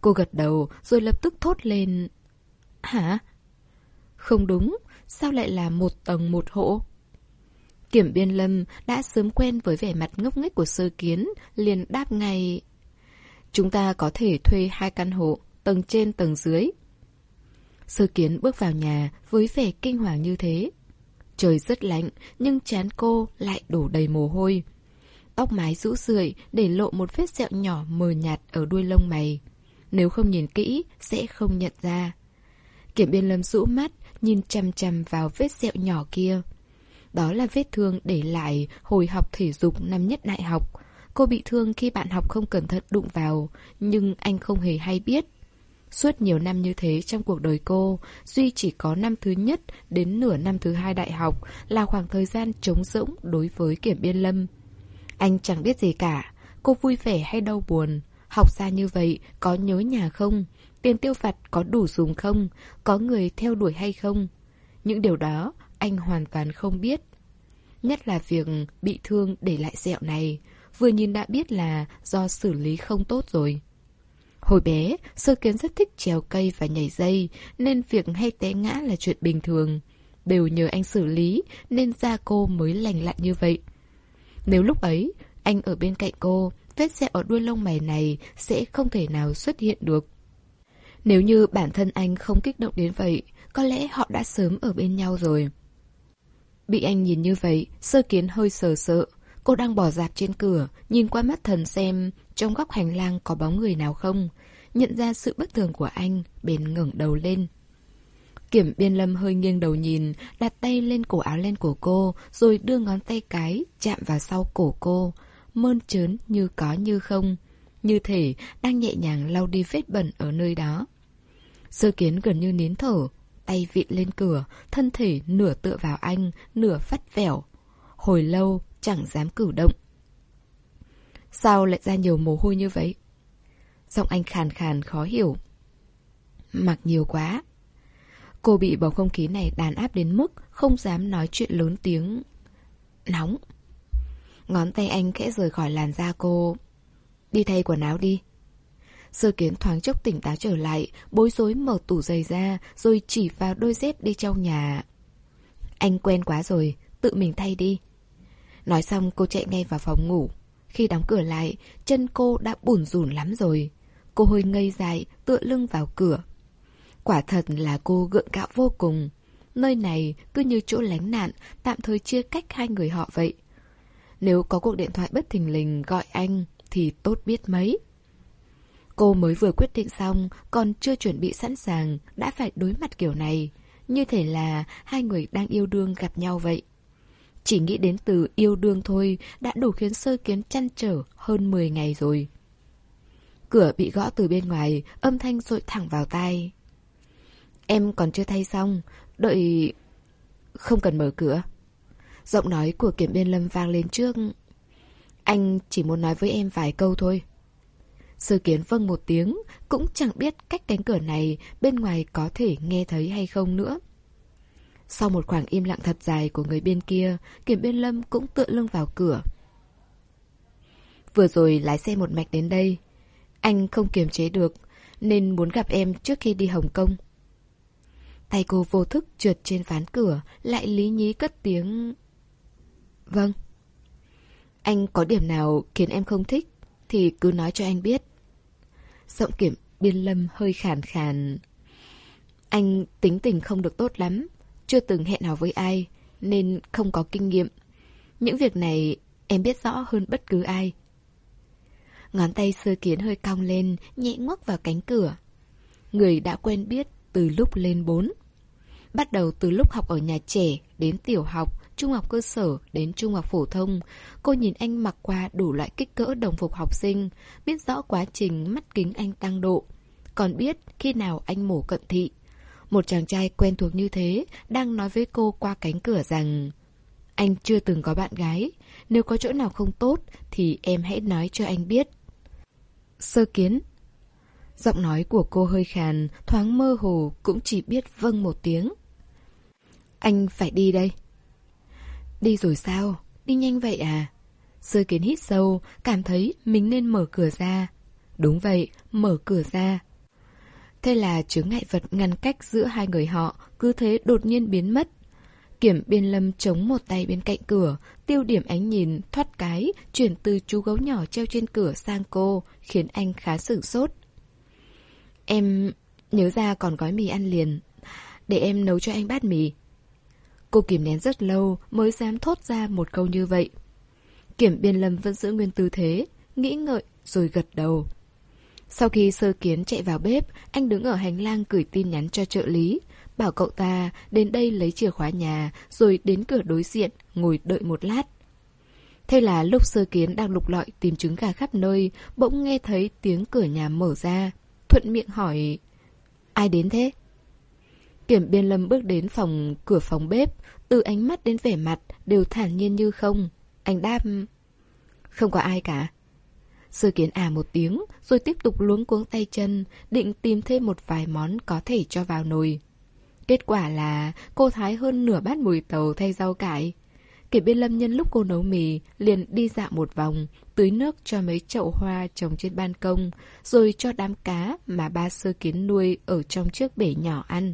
cô gật đầu rồi lập tức thốt lên. Hả? Không đúng, sao lại là một tầng một hộ? Kiểm biên lâm đã sớm quen với vẻ mặt ngốc nghếch của sơ kiến, liền đáp ngay. Chúng ta có thể thuê hai căn hộ, tầng trên tầng dưới. Sơ kiến bước vào nhà với vẻ kinh hoàng như thế. Trời rất lạnh, nhưng chán cô lại đổ đầy mồ hôi. Tóc mái rũ rượi để lộ một vết sẹo nhỏ mờ nhạt ở đuôi lông mày. Nếu không nhìn kỹ, sẽ không nhận ra. Kiểm biên lâm rũ mắt, nhìn chăm chăm vào vết sẹo nhỏ kia. Đó là vết thương để lại hồi học thể dục năm nhất đại học. Cô bị thương khi bạn học không cẩn thận đụng vào, nhưng anh không hề hay biết. Suốt nhiều năm như thế trong cuộc đời cô, Duy chỉ có năm thứ nhất đến nửa năm thứ hai đại học là khoảng thời gian trống rỗng đối với kiểm biên lâm. Anh chẳng biết gì cả, cô vui vẻ hay đau buồn, học xa như vậy có nhớ nhà không, tiền tiêu vặt có đủ dùng không, có người theo đuổi hay không. Những điều đó anh hoàn toàn không biết. Nhất là việc bị thương để lại sẹo này, vừa nhìn đã biết là do xử lý không tốt rồi. Hồi bé, sơ kiến rất thích trèo cây và nhảy dây, nên việc hay té ngã là chuyện bình thường. Đều nhờ anh xử lý, nên da cô mới lành lặn như vậy. Nếu lúc ấy, anh ở bên cạnh cô, vết sẹo ở đuôi lông mày này sẽ không thể nào xuất hiện được. Nếu như bản thân anh không kích động đến vậy, có lẽ họ đã sớm ở bên nhau rồi. Bị anh nhìn như vậy, sơ kiến hơi sờ sợ. Cô đang bỏ dạp trên cửa, nhìn qua mắt thần xem trong góc hành lang có bóng người nào không. Nhận ra sự bất thường của anh, bền ngẩng đầu lên. Kiểm biên lâm hơi nghiêng đầu nhìn, đặt tay lên cổ áo len của cô, rồi đưa ngón tay cái chạm vào sau cổ cô, mơn trớn như có như không. Như thể đang nhẹ nhàng lau đi vết bẩn ở nơi đó. Sơ kiến gần như nín thở, tay vịn lên cửa, thân thể nửa tựa vào anh, nửa vắt vẻo. Hồi lâu, chẳng dám cử động. Sao lại ra nhiều mồ hôi như vậy? Giọng anh khàn khàn khó hiểu. Mặc nhiều quá. Cô bị bầu không khí này đàn áp đến mức không dám nói chuyện lớn tiếng. Nóng. Ngón tay anh khẽ rời khỏi làn da cô. Đi thay quần áo đi. Sơ kiến thoáng chốc tỉnh táo trở lại, bối rối mở tủ giày ra, rồi chỉ vào đôi dép đi trong nhà. Anh quen quá rồi, tự mình thay đi. Nói xong cô chạy ngay vào phòng ngủ. Khi đóng cửa lại, chân cô đã bùn rùn lắm rồi. Cô hơi ngây dài, tựa lưng vào cửa. Quả thật là cô gượng gạo vô cùng. Nơi này cứ như chỗ lánh nạn, tạm thời chia cách hai người họ vậy. Nếu có cuộc điện thoại bất thình lình gọi anh thì tốt biết mấy. Cô mới vừa quyết định xong, còn chưa chuẩn bị sẵn sàng, đã phải đối mặt kiểu này. Như thể là hai người đang yêu đương gặp nhau vậy. Chỉ nghĩ đến từ yêu đương thôi đã đủ khiến sơ kiến chăn trở hơn 10 ngày rồi. Cửa bị gõ từ bên ngoài, âm thanh rội thẳng vào tai. Em còn chưa thay xong, đợi... Không cần mở cửa. Giọng nói của kiểm biên lâm vang lên trước. Anh chỉ muốn nói với em vài câu thôi. Sơ kiến vâng một tiếng, cũng chẳng biết cách cánh cửa này bên ngoài có thể nghe thấy hay không nữa. Sau một khoảng im lặng thật dài của người bên kia, kiểm biên lâm cũng tựa lưng vào cửa. Vừa rồi lái xe một mạch đến đây. Anh không kiềm chế được, nên muốn gặp em trước khi đi Hồng Kông. Tay cô vô thức trượt trên ván cửa, lại lý nhí cất tiếng... Vâng. Anh có điểm nào khiến em không thích, thì cứ nói cho anh biết. Giọng kiểm biên lâm hơi khàn khàn. Anh tính tình không được tốt lắm, chưa từng hẹn hò với ai, nên không có kinh nghiệm. Những việc này em biết rõ hơn bất cứ ai. Ngón tay sơ kiến hơi cong lên, nhẹ ngoắc vào cánh cửa. Người đã quen biết từ lúc lên bốn. Bắt đầu từ lúc học ở nhà trẻ đến tiểu học, trung học cơ sở đến trung học phổ thông, cô nhìn anh mặc qua đủ loại kích cỡ đồng phục học sinh, biết rõ quá trình mắt kính anh tăng độ. Còn biết khi nào anh mổ cận thị. Một chàng trai quen thuộc như thế đang nói với cô qua cánh cửa rằng Anh chưa từng có bạn gái, nếu có chỗ nào không tốt thì em hãy nói cho anh biết. Sơ kiến Giọng nói của cô hơi khàn, thoáng mơ hồ cũng chỉ biết vâng một tiếng. Anh phải đi đây. Đi rồi sao? Đi nhanh vậy à? Sơ kiến hít sâu, cảm thấy mình nên mở cửa ra. Đúng vậy, mở cửa ra. Thế là chướng ngại vật ngăn cách giữa hai người họ cứ thế đột nhiên biến mất. Kiểm biên lâm chống một tay bên cạnh cửa, tiêu điểm ánh nhìn, thoát cái, chuyển từ chú gấu nhỏ treo trên cửa sang cô, khiến anh khá sửng sốt. Em nhớ ra còn gói mì ăn liền, để em nấu cho anh bát mì. Cô kìm nén rất lâu mới dám thốt ra một câu như vậy. Kiểm biên lâm vẫn giữ nguyên tư thế, nghĩ ngợi rồi gật đầu. Sau khi sơ kiến chạy vào bếp, anh đứng ở hành lang gửi tin nhắn cho trợ lý, bảo cậu ta đến đây lấy chìa khóa nhà, rồi đến cửa đối diện, ngồi đợi một lát. Thế là lúc sơ kiến đang lục lọi tìm trứng gà khắp nơi, bỗng nghe thấy tiếng cửa nhà mở ra. Thuận miệng hỏi, Ai đến thế? Kiểm biên lâm bước đến phòng cửa phòng bếp, từ ánh mắt đến vẻ mặt đều thản nhiên như không. Anh đáp... Không có ai cả. Sơ kiến à một tiếng, rồi tiếp tục luống cuống tay chân, định tìm thêm một vài món có thể cho vào nồi. Kết quả là cô thái hơn nửa bát mùi tàu thay rau cải. Kể bên lâm nhân lúc cô nấu mì, liền đi dạo một vòng, tưới nước cho mấy chậu hoa trồng trên ban công, rồi cho đám cá mà ba sơ kiến nuôi ở trong chiếc bể nhỏ ăn.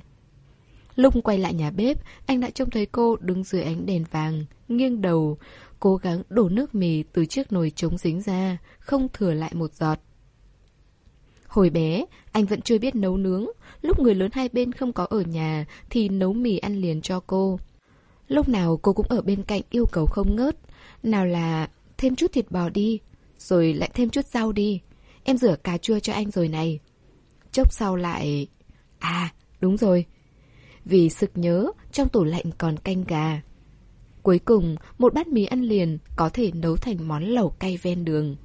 Lúc quay lại nhà bếp, anh đã trông thấy cô đứng dưới ánh đèn vàng, nghiêng đầu, cố gắng đổ nước mì từ chiếc nồi trống dính ra, không thừa lại một giọt. Hồi bé, anh vẫn chưa biết nấu nướng, lúc người lớn hai bên không có ở nhà thì nấu mì ăn liền cho cô. Lúc nào cô cũng ở bên cạnh yêu cầu không ngớt, nào là thêm chút thịt bò đi, rồi lại thêm chút rau đi. Em rửa cà chua cho anh rồi này. Chốc sau lại... À, đúng rồi. Vì sực nhớ, trong tủ lạnh còn canh gà. Cuối cùng, một bát mì ăn liền có thể nấu thành món lẩu cay ven đường.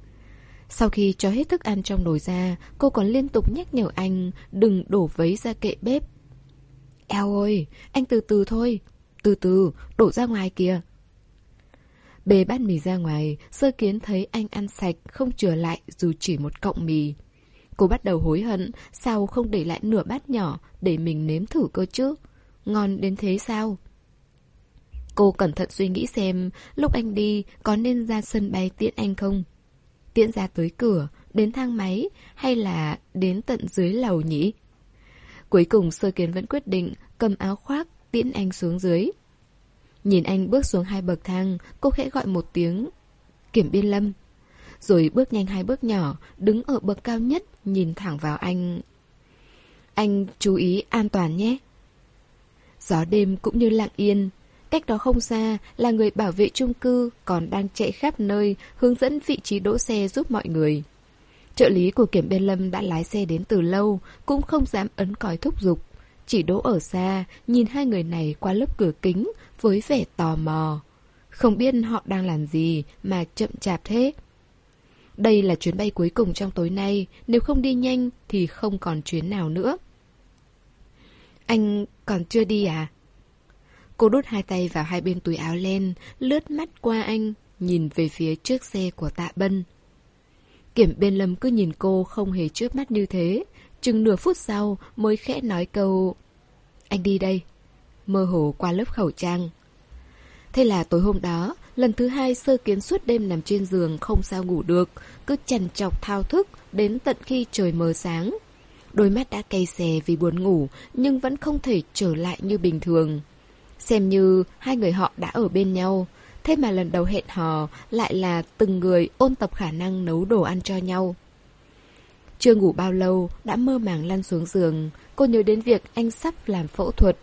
Sau khi cho hết thức ăn trong nồi ra, cô còn liên tục nhắc nhở anh đừng đổ vấy ra kệ bếp. Eo ơi, anh từ từ thôi. Từ từ, đổ ra ngoài kìa. Bê bát mì ra ngoài, sơ kiến thấy anh ăn sạch, không chừa lại dù chỉ một cọng mì. Cô bắt đầu hối hận, sao không để lại nửa bát nhỏ để mình nếm thử cơ chứ? Ngon đến thế sao? Cô cẩn thận suy nghĩ xem lúc anh đi có nên ra sân bay tiễn anh không? Tiễn ra tới cửa, đến thang máy hay là đến tận dưới lầu nhỉ? Cuối cùng sơ kiến vẫn quyết định cầm áo khoác tiễn anh xuống dưới. Nhìn anh bước xuống hai bậc thang, cô khẽ gọi một tiếng. Kiểm biên lâm. Rồi bước nhanh hai bước nhỏ, đứng ở bậc cao nhất, nhìn thẳng vào anh. Anh chú ý an toàn nhé. Gió đêm cũng như lặng yên, Cách đó không xa là người bảo vệ chung cư còn đang chạy khắp nơi hướng dẫn vị trí đỗ xe giúp mọi người. Trợ lý của Kiểm Biên Lâm đã lái xe đến từ lâu, cũng không dám ấn còi thúc giục. Chỉ đỗ ở xa, nhìn hai người này qua lớp cửa kính với vẻ tò mò. Không biết họ đang làm gì mà chậm chạp thế. Đây là chuyến bay cuối cùng trong tối nay, nếu không đi nhanh thì không còn chuyến nào nữa. Anh còn chưa đi à? Cô đút hai tay vào hai bên túi áo len, lướt mắt qua anh, nhìn về phía trước xe của tạ bân. Kiểm bên lâm cứ nhìn cô không hề trước mắt như thế, chừng nửa phút sau mới khẽ nói câu Anh đi đây, mơ hồ qua lớp khẩu trang. Thế là tối hôm đó, lần thứ hai sơ kiến suốt đêm nằm trên giường không sao ngủ được, cứ chằn chọc thao thức đến tận khi trời mờ sáng. Đôi mắt đã cay xè vì buồn ngủ, nhưng vẫn không thể trở lại như bình thường. Xem như hai người họ đã ở bên nhau, Thế mà lần đầu hẹn hò lại là từng người ôn tập khả năng nấu đồ ăn cho nhau. Chưa ngủ bao lâu, đã mơ màng lăn xuống giường. Cô nhớ đến việc anh sắp làm phẫu thuật,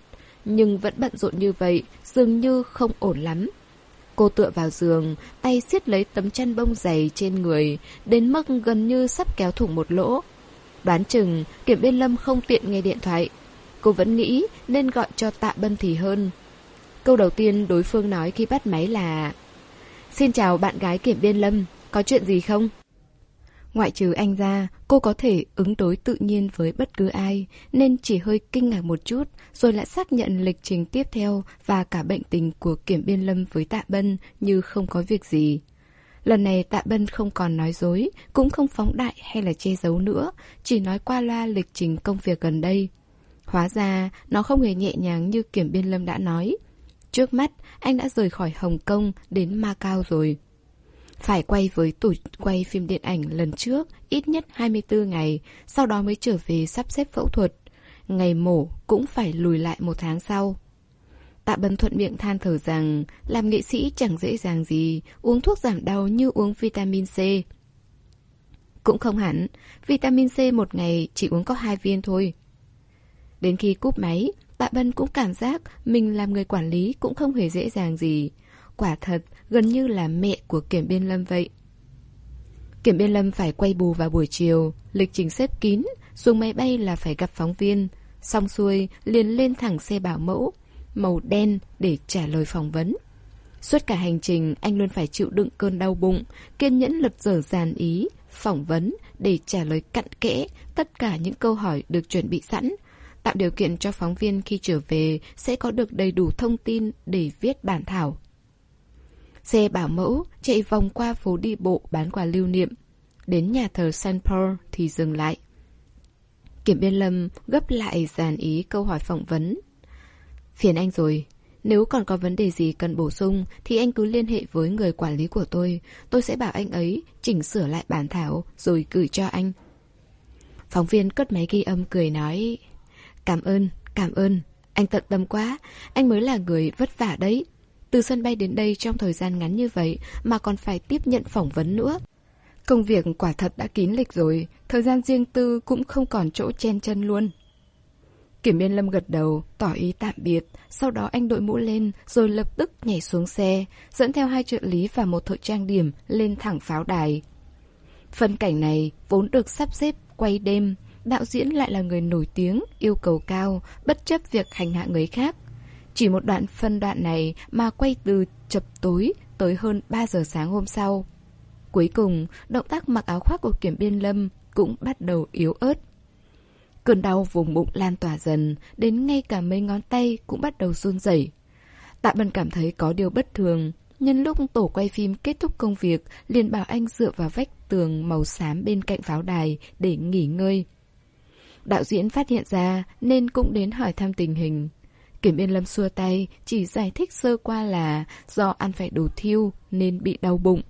Nhưng vẫn bận rộn như vậy, Dường như không ổn lắm. Cô tựa vào giường, Tay siết lấy tấm chăn bông dày trên người, Đến mức gần như sắp kéo thủng một lỗ. Đoán chừng Kiểm Biên Lâm không tiện nghe điện thoại Cô vẫn nghĩ nên gọi cho tạ bân thì hơn Câu đầu tiên đối phương nói khi bắt máy là Xin chào bạn gái kiểm biên lâm, có chuyện gì không? Ngoại trừ anh ra, cô có thể ứng đối tự nhiên với bất cứ ai, nên chỉ hơi kinh ngạc một chút, rồi lại xác nhận lịch trình tiếp theo và cả bệnh tình của kiểm biên lâm với tạ bân như không có việc gì. Lần này tạ bân không còn nói dối, cũng không phóng đại hay là che giấu nữa, chỉ nói qua loa lịch trình công việc gần đây. Hóa ra, nó không hề nhẹ nhàng như kiểm biên lâm đã nói. Trước mắt, anh đã rời khỏi Hồng Kông đến Macau rồi. Phải quay với tổ quay phim điện ảnh lần trước ít nhất 24 ngày, sau đó mới trở về sắp xếp phẫu thuật. Ngày mổ cũng phải lùi lại một tháng sau. Tạ Bân thuận miệng than thở rằng làm nghệ sĩ chẳng dễ dàng gì, uống thuốc giảm đau như uống vitamin C. Cũng không hẳn, vitamin C một ngày chỉ uống có hai viên thôi. Đến khi cúp máy, Tạ Bân cũng cảm giác mình làm người quản lý cũng không hề dễ dàng gì. Quả thật, gần như là mẹ của Kiểm Biên Lâm vậy. Kiểm Biên Lâm phải quay bù vào buổi chiều, lịch trình xếp kín, xuống máy bay là phải gặp phóng viên. Xong xuôi, liền lên thẳng xe bảo mẫu, màu đen để trả lời phỏng vấn. Suốt cả hành trình, anh luôn phải chịu đựng cơn đau bụng, kiên nhẫn lật dở dàn ý, phỏng vấn để trả lời cặn kẽ tất cả những câu hỏi được chuẩn bị sẵn, tạo điều kiện cho phóng viên khi trở về sẽ có được đầy đủ thông tin để viết bản thảo. Xe bảo mẫu chạy vòng qua phố đi bộ bán quà lưu niệm. Đến nhà thờ St. Paul thì dừng lại. Kiểm biên lâm gấp lại dàn ý câu hỏi phỏng vấn. Phiền anh rồi, nếu còn có vấn đề gì cần bổ sung thì anh cứ liên hệ với người quản lý của tôi. Tôi sẽ bảo anh ấy chỉnh sửa lại bản thảo rồi gửi cho anh. Phóng viên cất máy ghi âm cười nói Cảm ơn, cảm ơn, anh tận tâm quá, anh mới là người vất vả đấy. Từ sân bay đến đây trong thời gian ngắn như vậy mà còn phải tiếp nhận phỏng vấn nữa. Công việc quả thật đã kín lịch rồi, thời gian riêng tư cũng không còn chỗ chen chân luôn. Kiểm biên lâm gật đầu, tỏ ý tạm biệt, sau đó anh đội mũ lên, rồi lập tức nhảy xuống xe, dẫn theo hai trợ lý và một thợ trang điểm lên thẳng pháo đài. Phân cảnh này vốn được sắp xếp quay đêm, đạo diễn lại là người nổi tiếng, yêu cầu cao, bất chấp việc hành hạ người khác. Chỉ một đoạn phân đoạn này mà quay từ chập tối tới hơn 3 giờ sáng hôm sau. Cuối cùng, động tác mặc áo khoác của kiểm biên lâm cũng bắt đầu yếu ớt. Cơn đau vùng bụng lan tỏa dần, đến ngay cả mấy ngón tay cũng bắt đầu run rẩy. Tạ Bân cảm thấy có điều bất thường. Nhân lúc tổ quay phim kết thúc công việc, liền bảo anh dựa vào vách tường màu xám bên cạnh pháo đài để nghỉ ngơi. Đạo diễn phát hiện ra nên cũng đến hỏi thăm tình hình. Kiểm Yên Lâm xua tay, chỉ giải thích sơ qua là do ăn phải đồ thiêu nên bị đau bụng.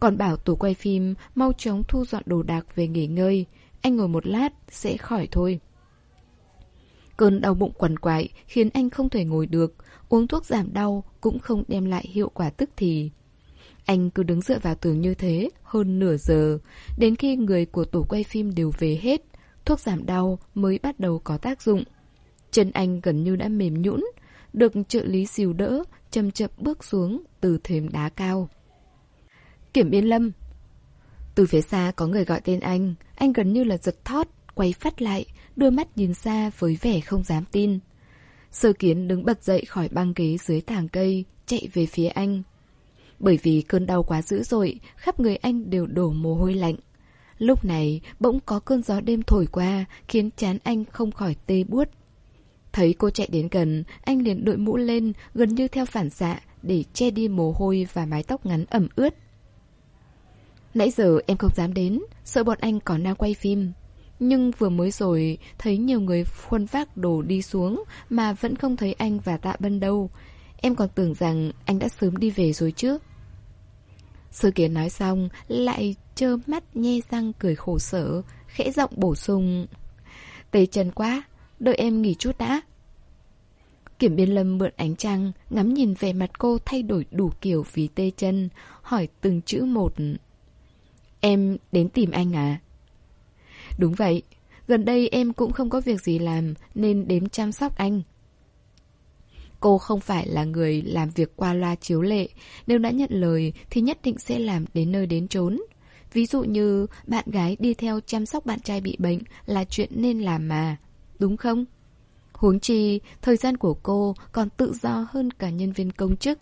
Còn bảo tổ quay phim mau chóng thu dọn đồ đạc về nghỉ ngơi. Anh ngồi một lát sẽ khỏi thôi. Cơn đau bụng quằn quại khiến anh không thể ngồi được, uống thuốc giảm đau cũng không đem lại hiệu quả tức thì. Anh cứ đứng dựa vào tường như thế hơn nửa giờ, đến khi người của tổ quay phim đều về hết, thuốc giảm đau mới bắt đầu có tác dụng. Chân anh gần như đã mềm nhũn, được trợ lý xìu đỡ, chậm chậm bước xuống từ thềm đá cao. Kiểm Biên Lâm Từ phía xa có người gọi tên anh, anh gần như là giật thót, quay phát lại, đôi mắt nhìn xa với vẻ không dám tin. Sơ kiến đứng bật dậy khỏi băng ghế dưới tàng cây, chạy về phía anh. Bởi vì cơn đau quá dữ dội, khắp người anh đều đổ mồ hôi lạnh. Lúc này, bỗng có cơn gió đêm thổi qua, khiến chán anh không khỏi tê buốt. Thấy cô chạy đến gần, anh liền đội mũ lên, gần như theo phản xạ, để che đi mồ hôi và mái tóc ngắn ẩm ướt. Nãy giờ em không dám đến, sợ bọn anh còn đang quay phim. Nhưng vừa mới rồi, thấy nhiều người khuôn vác đồ đi xuống, mà vẫn không thấy anh và tạ bân đâu. Em còn tưởng rằng anh đã sớm đi về rồi chứ. Sư kiến nói xong, lại trơ mắt nhe răng cười khổ sở, khẽ giọng bổ sung. Tê chân quá, đợi em nghỉ chút đã. Kiểm biên lâm mượn ánh trăng, ngắm nhìn về mặt cô thay đổi đủ kiểu vì tê chân, hỏi từng chữ một. Em đến tìm anh à? Đúng vậy, gần đây em cũng không có việc gì làm nên đến chăm sóc anh. Cô không phải là người làm việc qua loa chiếu lệ, nếu đã nhận lời thì nhất định sẽ làm đến nơi đến chốn. Ví dụ như bạn gái đi theo chăm sóc bạn trai bị bệnh là chuyện nên làm mà, đúng không? Huống chi, thời gian của cô còn tự do hơn cả nhân viên công chức.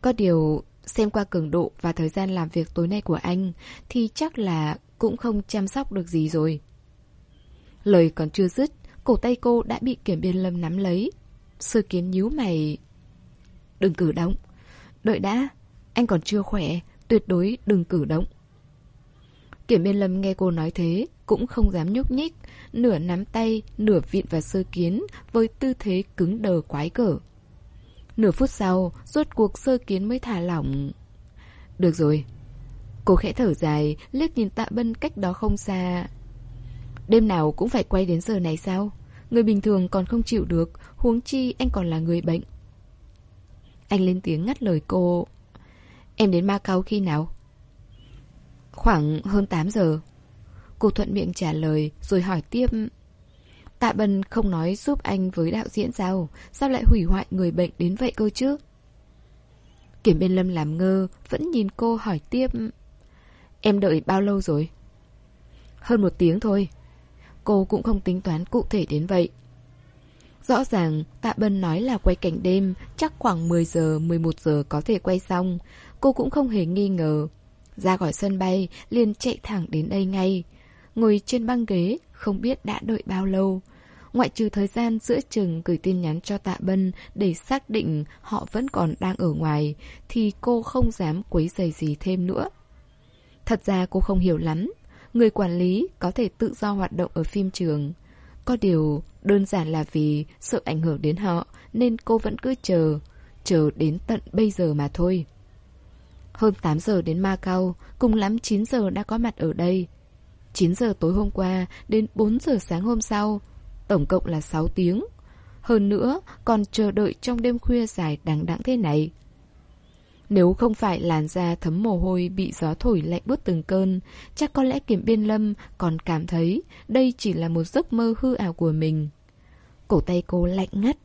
Có điều, xem qua cường độ và thời gian làm việc tối nay của anh thì chắc là cũng không chăm sóc được gì rồi. Lời còn chưa dứt, cổ tay cô đã bị kiểm biên lâm nắm lấy. Sơ kiến nhíu mày. Đừng cử động. Đợi đã, anh còn chưa khỏe, tuyệt đối đừng cử động. Kiểm biên lâm nghe cô nói thế, cũng không dám nhúc nhích, nửa nắm tay, nửa vịn vào sơ kiến với tư thế cứng đờ quái cỡ. Nửa phút sau, rốt cuộc sơ kiến mới thả lỏng. Được rồi. Cô khẽ thở dài, liếc nhìn tạ bân cách đó không xa. Đêm nào cũng phải quay đến giờ này sao? Người bình thường còn không chịu được, huống chi anh còn là người bệnh. Anh lên tiếng ngắt lời cô. Em đến Macau khi nào? Khoảng hơn 8 giờ. Cô thuận miệng trả lời rồi hỏi tiếp. Tạ Bân không nói giúp anh với đạo diễn sao? Sao lại hủy hoại người bệnh đến vậy cơ chứ? Kiểm biên lâm làm ngơ, vẫn nhìn cô hỏi tiếp. Em đợi bao lâu rồi? Hơn một tiếng thôi. Cô cũng không tính toán cụ thể đến vậy. Rõ ràng, Tạ Bân nói là quay cảnh đêm, chắc khoảng 10 giờ, 11 giờ có thể quay xong. Cô cũng không hề nghi ngờ. Ra khỏi sân bay, liền chạy thẳng đến đây ngay. Ngồi trên băng ghế, không biết đã đợi bao lâu ngoại trừ thời gian giữa chừng gửi tin nhắn cho Tạ Bân để xác định họ vẫn còn đang ở ngoài, thì cô không dám quấy giày gì thêm nữa. Thật ra cô không hiểu lắm, người quản lý có thể tự do hoạt động ở phim trường. Có điều, đơn giản là vì sợ ảnh hưởng đến họ, nên cô vẫn cứ chờ, chờ đến tận bây giờ mà thôi. Hơn 8 giờ đến Macau, cùng lắm 9 giờ đã có mặt ở đây. 9 giờ tối hôm qua đến 4 giờ sáng hôm sau, tổng cộng là 6 tiếng. Hơn nữa, còn chờ đợi trong đêm khuya dài đằng đẵng thế này. Nếu không phải làn da thấm mồ hôi bị gió thổi lạnh buốt từng cơn, chắc có lẽ Kiểm Biên Lâm còn cảm thấy đây chỉ là một giấc mơ hư ảo của mình. Cổ tay cô lạnh ngắt.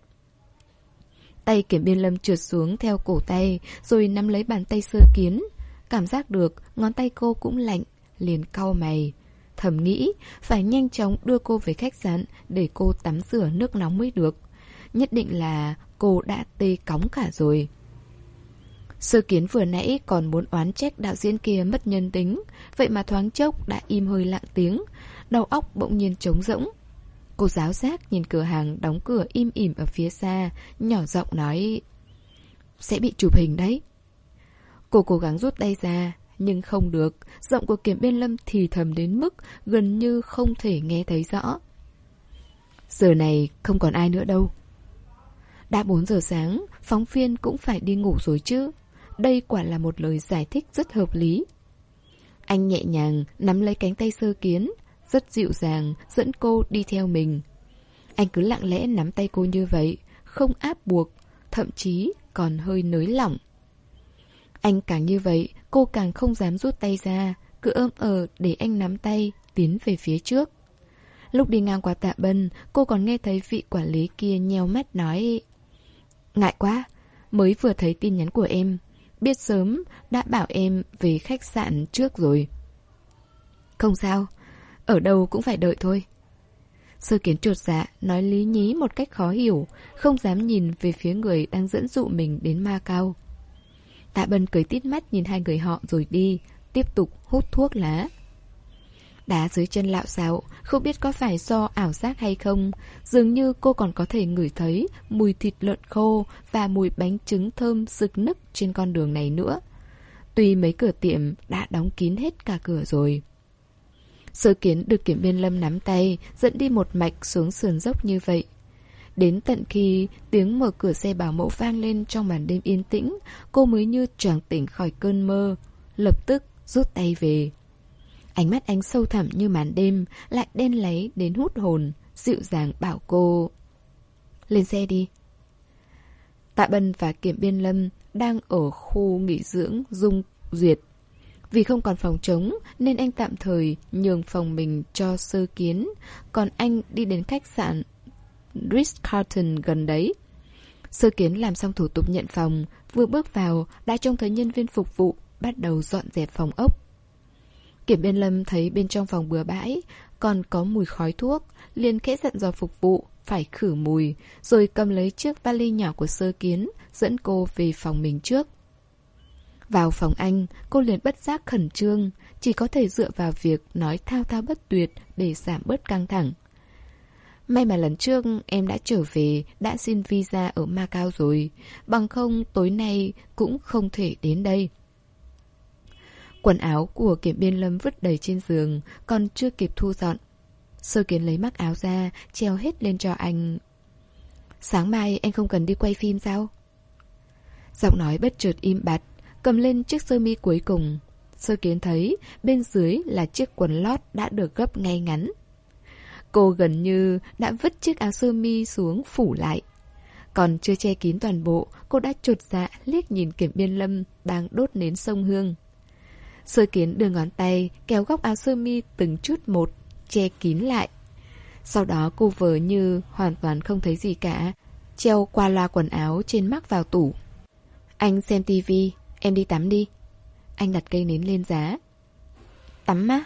Tay Kiểm Biên Lâm trượt xuống theo cổ tay, rồi nắm lấy bàn tay sơ kiến. Cảm giác được ngón tay cô cũng lạnh, liền cau mày. Thầm nghĩ, phải nhanh chóng đưa cô về khách sạn để cô tắm rửa nước nóng mới được. Nhất định là cô đã tê cóng cả rồi. Sơ kiến vừa nãy còn muốn oán trách đạo diễn kia mất nhân tính, vậy mà thoáng chốc đã im hơi lặng tiếng, đầu óc bỗng nhiên trống rỗng. Cô giáo giác nhìn cửa hàng đóng cửa im ỉm ở phía xa, nhỏ giọng nói Sẽ bị chụp hình đấy. Cô cố gắng rút tay ra, nhưng không được, giọng của kiểm biên lâm thì thầm đến mức gần như không thể nghe thấy rõ. Giờ này không còn ai nữa đâu. Đã 4 giờ sáng, phóng viên cũng phải đi ngủ rồi chứ. Đây quả là một lời giải thích rất hợp lý. Anh nhẹ nhàng nắm lấy cánh tay sơ kiến, rất dịu dàng dẫn cô đi theo mình. Anh cứ lặng lẽ nắm tay cô như vậy, không áp buộc, thậm chí còn hơi nới lỏng. Anh càng như vậy, cô càng không dám rút tay ra, cứ ôm ờ để anh nắm tay, tiến về phía trước. Lúc đi ngang qua tạ bân, cô còn nghe thấy vị quản lý kia nheo mắt nói Ngại quá, mới vừa thấy tin nhắn của em, biết sớm đã bảo em về khách sạn trước rồi. Không sao, ở đâu cũng phải đợi thôi. Sơ kiến trột dạ, nói lý nhí một cách khó hiểu, không dám nhìn về phía người đang dẫn dụ mình đến ma cao. Tạ Bân cười tít mắt nhìn hai người họ rồi đi, tiếp tục hút thuốc lá. Đá dưới chân lạo xạo, không biết có phải do ảo giác hay không, dường như cô còn có thể ngửi thấy mùi thịt lợn khô và mùi bánh trứng thơm sực nức trên con đường này nữa. Tuy mấy cửa tiệm đã đóng kín hết cả cửa rồi. Sơ kiến được kiểm biên lâm nắm tay, dẫn đi một mạch xuống sườn dốc như vậy. Đến tận khi tiếng mở cửa xe bảo mẫu vang lên trong màn đêm yên tĩnh, cô mới như choàng tỉnh khỏi cơn mơ, lập tức rút tay về. Ánh mắt anh sâu thẳm như màn đêm, lại đen lấy đến hút hồn, dịu dàng bảo cô. Lên xe đi. Tạ Bân và Kiểm Biên Lâm đang ở khu nghỉ dưỡng Dung Duyệt. Vì không còn phòng trống nên anh tạm thời nhường phòng mình cho sơ kiến, còn anh đi đến khách sạn Ritz-Carlton gần đấy. Sơ kiến làm xong thủ tục nhận phòng, vừa bước vào đã trông thấy nhân viên phục vụ bắt đầu dọn dẹp phòng ốc. Kiểm biên lâm thấy bên trong phòng bừa bãi, còn có mùi khói thuốc, liền khẽ dặn dò phục vụ, phải khử mùi, rồi cầm lấy chiếc vali nhỏ của sơ kiến, dẫn cô về phòng mình trước. Vào phòng anh, cô liền bất giác khẩn trương, chỉ có thể dựa vào việc nói thao thao bất tuyệt để giảm bớt căng thẳng. May mà lần trước em đã trở về, đã xin visa ở Macau rồi, bằng không tối nay cũng không thể đến đây. Quần áo của kiểm biên lâm vứt đầy trên giường, còn chưa kịp thu dọn. Sơ kiến lấy mắc áo ra, treo hết lên cho anh. Sáng mai anh không cần đi quay phim sao? Giọng nói bất chợt im bặt, cầm lên chiếc sơ mi cuối cùng. Sơ kiến thấy bên dưới là chiếc quần lót đã được gấp ngay ngắn. Cô gần như đã vứt chiếc áo sơ mi xuống phủ lại. Còn chưa che kín toàn bộ, cô đã trột dạ liếc nhìn kiểm biên lâm đang đốt nến sông hương. Sơ kiến đưa ngón tay kéo góc áo sơ mi từng chút một, che kín lại. Sau đó cô vờ như hoàn toàn không thấy gì cả, treo qua loa quần áo trên mắc vào tủ. Anh xem tivi, em đi tắm đi. Anh đặt cây nến lên giá. Tắm á?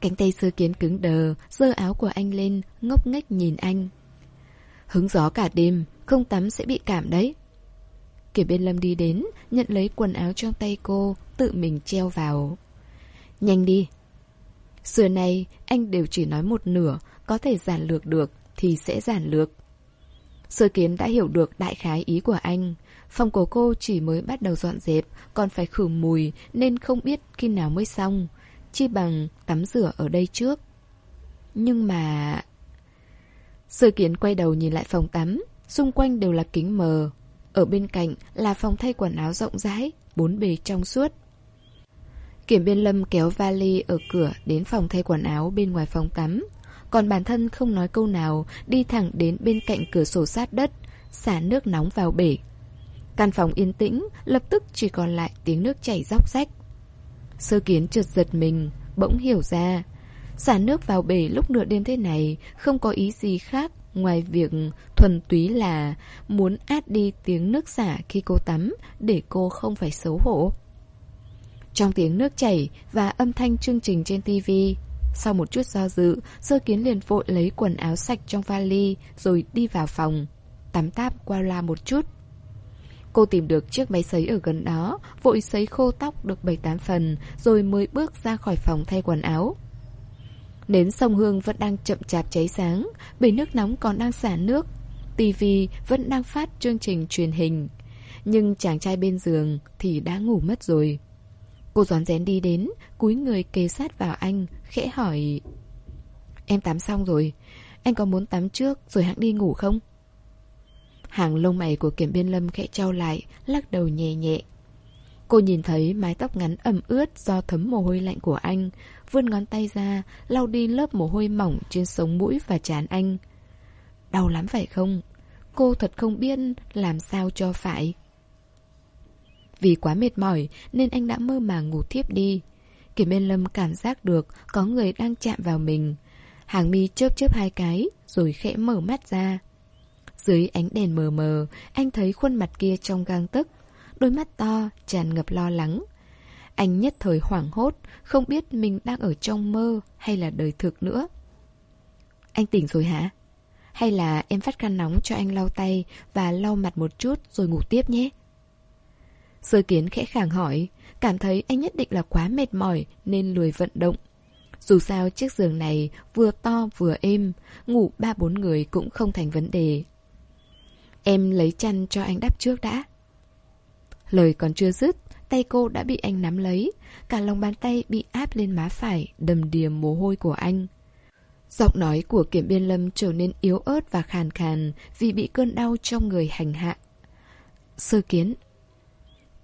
Cánh tay sơ kiến cứng đờ, giơ áo của anh lên, ngốc nghếch nhìn anh. Hứng gió cả đêm, không tắm sẽ bị cảm đấy. Kể bên lâm đi đến, nhận lấy quần áo trong tay cô, tự mình treo vào. Nhanh đi. Xưa nay, anh đều chỉ nói một nửa, có thể giản lược được, thì sẽ giản lược. Sơ kiến đã hiểu được đại khái ý của anh. Phòng của cô chỉ mới bắt đầu dọn dẹp, còn phải khử mùi nên không biết khi nào mới xong. Chi bằng tắm rửa ở đây trước. Nhưng mà... Sơ kiến quay đầu nhìn lại phòng tắm, xung quanh đều là kính mờ. Ở bên cạnh là phòng thay quần áo rộng rãi, bốn bề trong suốt. Kiểm biên lâm kéo vali ở cửa đến phòng thay quần áo bên ngoài phòng tắm. Còn bản thân không nói câu nào, đi thẳng đến bên cạnh cửa sổ sát đất, xả nước nóng vào bể. Căn phòng yên tĩnh, lập tức chỉ còn lại tiếng nước chảy róc rách. Sơ kiến trượt giật mình, bỗng hiểu ra. Xả nước vào bể lúc nửa đêm thế này không có ý gì khác ngoài việc thuần túy là muốn át đi tiếng nước xả khi cô tắm để cô không phải xấu hổ. Trong tiếng nước chảy và âm thanh chương trình trên TV, sau một chút do dự, sơ kiến liền vội lấy quần áo sạch trong vali rồi đi vào phòng. Tắm táp qua loa một chút. Cô tìm được chiếc máy sấy ở gần đó, vội sấy khô tóc được 7-8 phần, rồi mới bước ra khỏi phòng thay quần áo. Nến sông Hương vẫn đang chậm chạp cháy sáng, bể nước nóng còn đang xả nước. TV vẫn đang phát chương trình truyền hình. Nhưng chàng trai bên giường thì đã ngủ mất rồi. Cô gión rén đi đến, cúi người kề sát vào anh, khẽ hỏi Em tắm xong rồi, anh có muốn tắm trước rồi hãng đi ngủ không? Hàng lông mày của kiểm biên lâm khẽ trao lại, lắc đầu nhẹ nhẹ. Cô nhìn thấy mái tóc ngắn ẩm ướt do thấm mồ hôi lạnh của anh, vươn ngón tay ra, lau đi lớp mồ hôi mỏng trên sống mũi và trán anh. Đau lắm phải không? Cô thật không biết làm sao cho phải. Vì quá mệt mỏi nên anh đã mơ màng ngủ thiếp đi. Kiểm Biên Lâm cảm giác được có người đang chạm vào mình. Hàng mi chớp chớp hai cái rồi khẽ mở mắt ra. Dưới ánh đèn mờ mờ, anh thấy khuôn mặt kia trong gang tấc, đôi mắt to tràn ngập lo lắng. Anh nhất thời hoảng hốt, không biết mình đang ở trong mơ hay là đời thực nữa. Anh tỉnh rồi hả? Hay là em phát khăn nóng cho anh lau tay và lau mặt một chút rồi ngủ tiếp nhé? Sơ kiến khẽ khàng hỏi, cảm thấy anh nhất định là quá mệt mỏi nên lười vận động. Dù sao chiếc giường này vừa to vừa êm, ngủ ba bốn người cũng không thành vấn đề. Em lấy chăn cho anh đắp trước đã. Lời còn chưa dứt, tay cô đã bị anh nắm lấy, cả lòng bàn tay bị áp lên má phải, đầm đìa mồ hôi của anh. Giọng nói của kiểm biên lâm trở nên yếu ớt và khàn khàn vì bị cơn đau trong người hành hạ. Sơ kiến,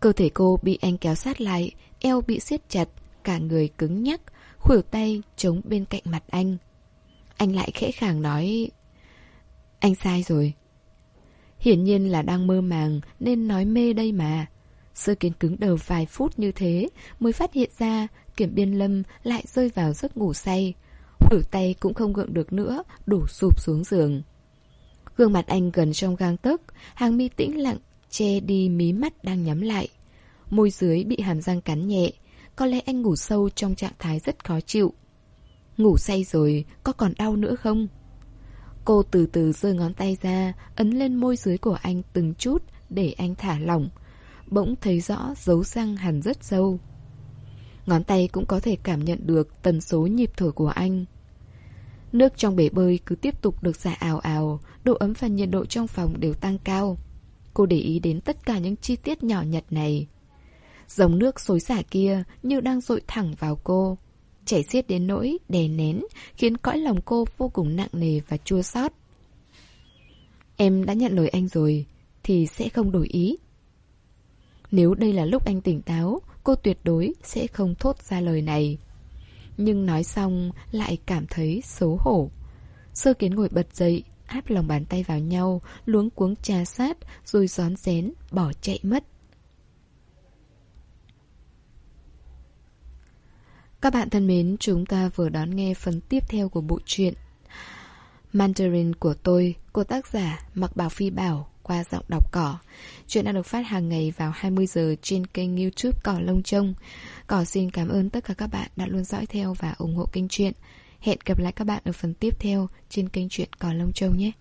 Cơ thể cô bị anh kéo sát lại, eo bị siết chặt, cả người cứng nhắc, khuỷu tay chống bên cạnh mặt anh. Anh lại khẽ khàng nói Anh sai rồi Hiển nhiên là đang mơ màng Nên nói mê đây mà Sơ kiến cứng đầu vài phút như thế Mới phát hiện ra Kiểm biên lâm lại rơi vào giấc ngủ say Hử tay cũng không gượng được nữa Đổ sụp xuống giường Gương mặt anh gần trong gang tấc Hàng mi tĩnh lặng che đi mí mắt đang nhắm lại. Môi dưới bị hàm răng cắn nhẹ, có lẽ anh ngủ sâu trong trạng thái rất khó chịu. Ngủ say rồi, có còn đau nữa không? Cô từ từ giơ ngón tay ra, ấn lên môi dưới của anh từng chút để anh thả lỏng. Bỗng thấy rõ dấu răng hẳn rất sâu. Ngón tay cũng có thể cảm nhận được tần số nhịp thở của anh. Nước trong bể bơi cứ tiếp tục được xả ào ào, độ ấm và nhiệt độ trong phòng đều tăng cao. Cô để ý đến tất cả những chi tiết nhỏ nhặt này. Dòng nước xối xả kia như đang dội thẳng vào cô. Chảy xiết đến nỗi đè nén, khiến cõi lòng cô vô cùng nặng nề và chua xót. Em đã nhận lời anh rồi, thì sẽ không đổi ý. Nếu đây là lúc anh tỉnh táo, cô tuyệt đối sẽ không thốt ra lời này. Nhưng nói xong lại cảm thấy xấu hổ. Sơ kiến ngồi bật dậy, áp lòng bàn tay vào nhau, luống cuống trà sát, rồi gión rén, bỏ chạy mất. Các bạn thân mến, chúng ta vừa đón nghe phần tiếp theo của bộ truyện Mandarin của tôi, của tác giả Mặc Bảo Phi Bảo qua giọng đọc cỏ. Chuyện đang được phát hàng ngày vào 20 giờ trên kênh youtube Cỏ Lông Trông. Cỏ xin cảm ơn tất cả các bạn đã luôn dõi theo và ủng hộ kênh truyện. Hẹn gặp lại các bạn ở phần tiếp theo trên kênh truyện Cỏ Lông Châu nhé.